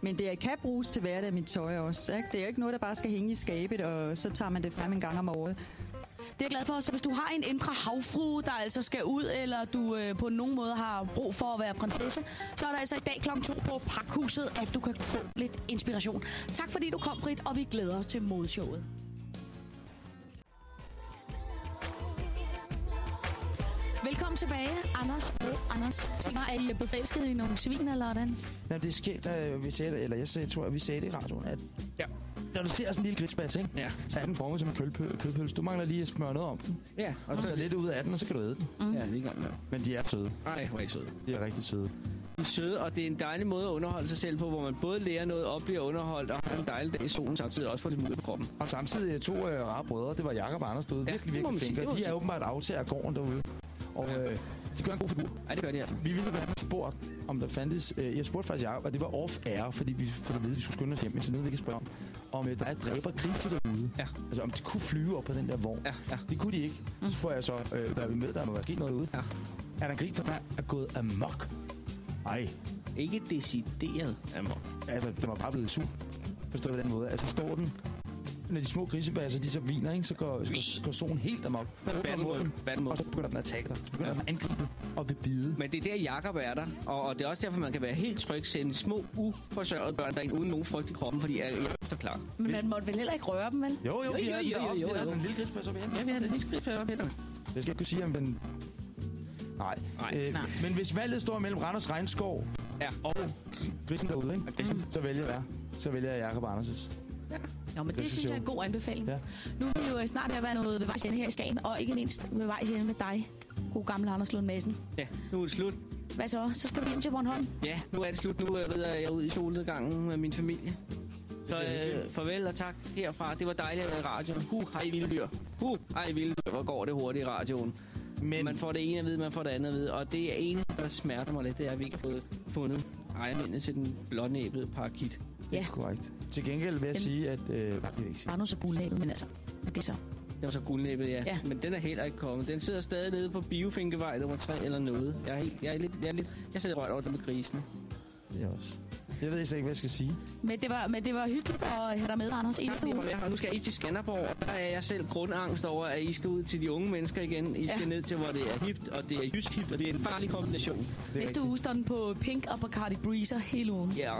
Men det jeg kan bruges til hverdag, mit tøj også. Ikke? Det er jo ikke noget, der bare skal hænge i skabet, og så tager man det frem en gang om året. Det er jeg glad for. Så hvis du har en indre havfrue, der altså skal ud, eller du øh, på nogen måde har brug for at være prinsesse, så er der altså i dag kl. 2 på Pakhuset, at du kan få lidt inspiration. Tak fordi du kom, Britt, og vi glæder os til modeshowet. Velkommen tilbage, Anders og Anders. Sig mig, er I blevet forelsket i nogle svin, eller hvordan? Nej, det sker, da vi sagde det, eller jeg sagde, tror, at vi sagde det i radioen, at Ja. Når du ser sådan en lille grisbats, ikke? Ja. så er den formet som en kødpøl, kødpølse. Du mangler lige at smøre noget om den. Ja, Og så lidt ud af den, og så kan du æde den. Mm. Ja, lige gang med. Men de er søde. Ej, hvor er I søde. De er rigtig søde. De er søde, og det er en dejlig måde at underholde sig selv på, hvor man både lærer noget, oplever underholdt, og har en dejlig dag i solen, samtidig også får lidt mud på kroppen. Og samtidig øh, to øh, rare brødre, det var Jakob og Anders, derude. Ja, virkelig, virkelig flinke. De er åbenbart aftager gården derude. Og øh, de gør en god figur. Ja, det gør de her. Vi ville have spurgt, om der fandtes... Øh, jeg spurgte faktisk Jacob, og det var off-air, fordi vi fik at vide, at vi skulle skynde os hjem, men så noget, vi kan spørge om. Om øh, der er et dræber grise derude. Ja. Altså, om de kunne flyve op på den der vogn. Ja, ja. Det kunne de ikke. Så spørger jeg så, øh, hvad er vi med? Der må være sket noget ude. Ja. Er der en gris, der er gået amok? Nej. Ikke decideret, amok. Altså, den var bare blevet sur. Forstår du på den måde? Altså, står den... Når de små grisebasser, de så viner, ikke, så går, så går, solen helt amok. Og så begynder den at attakke dig. Så begynder Ja. den at angribe og vil bide. Men det er der, Jakob er der, og, og det er også derfor, man kan være helt tryg, sende små, uforsørgede børn derind, uden nogen frygt i kroppen, fordi jeg, jeg er klar. Men man måtte vel heller ikke røre dem, vel? Jo, jo, Jo, jo, den jo, jo, Vi havde jo. den lille grisbas op igen. Ja, vi har det lige skridt op hænderne. Jeg skal ikke kunne sige, om den... Nej. Nej. Øh, Nej. Men hvis valget står mellem Randers Regnskov Ja. og grisen derude, ikke? grisen. så vælger jeg. Så vælger jeg Jakob Andersens. Nå, men det Det synes jeg er en god anbefaling. Ja. Nu er vi jo snart ved at være noget ved vejs ende her i Skagen, og ikke mindst ved vejs ende med dig, god gamle Anders Lund Madsen. Ja, nu er det slut. Hvad så? Så skal vi hjem til Bornholm. Ja, nu er det slut. Nu øh, rider jeg ud i solnedgangen med min familie. Så øh, farvel og tak herfra. Det var dejligt at være i radioen. Huh, hej vilde dyr. Huh, hej vilde dyr. Hvor går det hurtigt i radioen. Men... Man får det ene at vide, man får det andet at vide. Og det er en, der smerter mig lidt, det er, at vi ikke har fået fundet ejermændene til den blånæblede parakit. Ja. Korrekt. Til gengæld vil jeg Den- sige, at... Øh, jeg vil ikke sige. Bare nu så guldnæbet, men altså, det er så. Det var så guldnæbbet, ja. Ja. Men den er heller ikke kommet. Den sidder stadig nede på Biofinkevej nummer 3 eller noget. Jeg er, helt, jeg er lidt... Jeg er lidt... Jeg sætter rørt over det med grisene. Det er også. Jeg ved slet ikke, hvad jeg skal sige. Men det var, men det var hyggeligt at have dig med, Anders. Tak Eneste fordi I var uge. med. Og nu skal I til Skanderborg. og Der er jeg selv grundangst over, at I skal ud til de unge mennesker igen. I skal Ja. ned til, hvor det er hipt, og det er jysk hipt, og det er en farlig kombination. Næste uge står den på Pink og Bacardi Breezer hele ugen. Ja,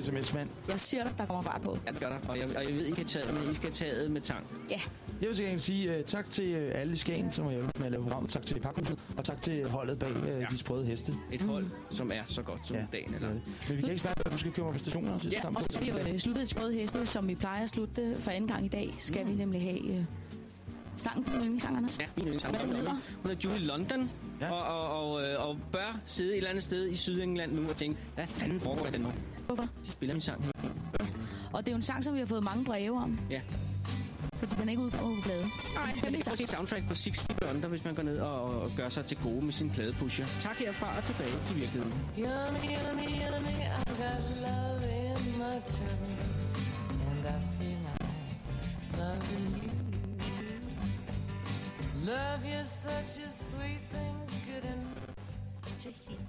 SMS-mand. Jeg siger dig, der kommer fart på. ja det gør der. Og jeg, og jeg ved, I kan tage men I skal tage det med tang. Ja. Jeg vil så gerne sige uh, tak til uh, alle i Skagen, som har hjulpet med at lave programmet. Tak til Pakhuset, og tak til holdet bag uh, ja. de sprøde heste. Et hold, som er så godt som Ja, dagen det eller er det. Men vi kan ikke snakke, at du skal køre mig på stationen også. Ja, og så skal vi jo øh, slutte de sprøde heste, som vi plejer at slutte for anden gang i dag. Skal Mm. vi nemlig have øh, sangen, din yndlingssang, Anders? Ja, min yndlingssang. Hvad er hedder? Hun er Julie London, Ja. ja. og, og, og, og bør sidde et eller andet sted i Sydengland nu og tænke, hvad fanden foregår den nu? Hvorfor? De spiller min sang. Og det er jo en sang, som vi har fået mange breve om. Ja. Fordi den er ikke ude på plade. Nej, det er et soundtrack på Six Feet Under, hvis man går ned og, og gør sig til gode med sin pladepusher. Tak herfra og tilbage til virkeligheden. Yummy, yummy, yummy, I've got love in my tummy, and I feel like loving you. Love you such a sweet thing, good and to hear,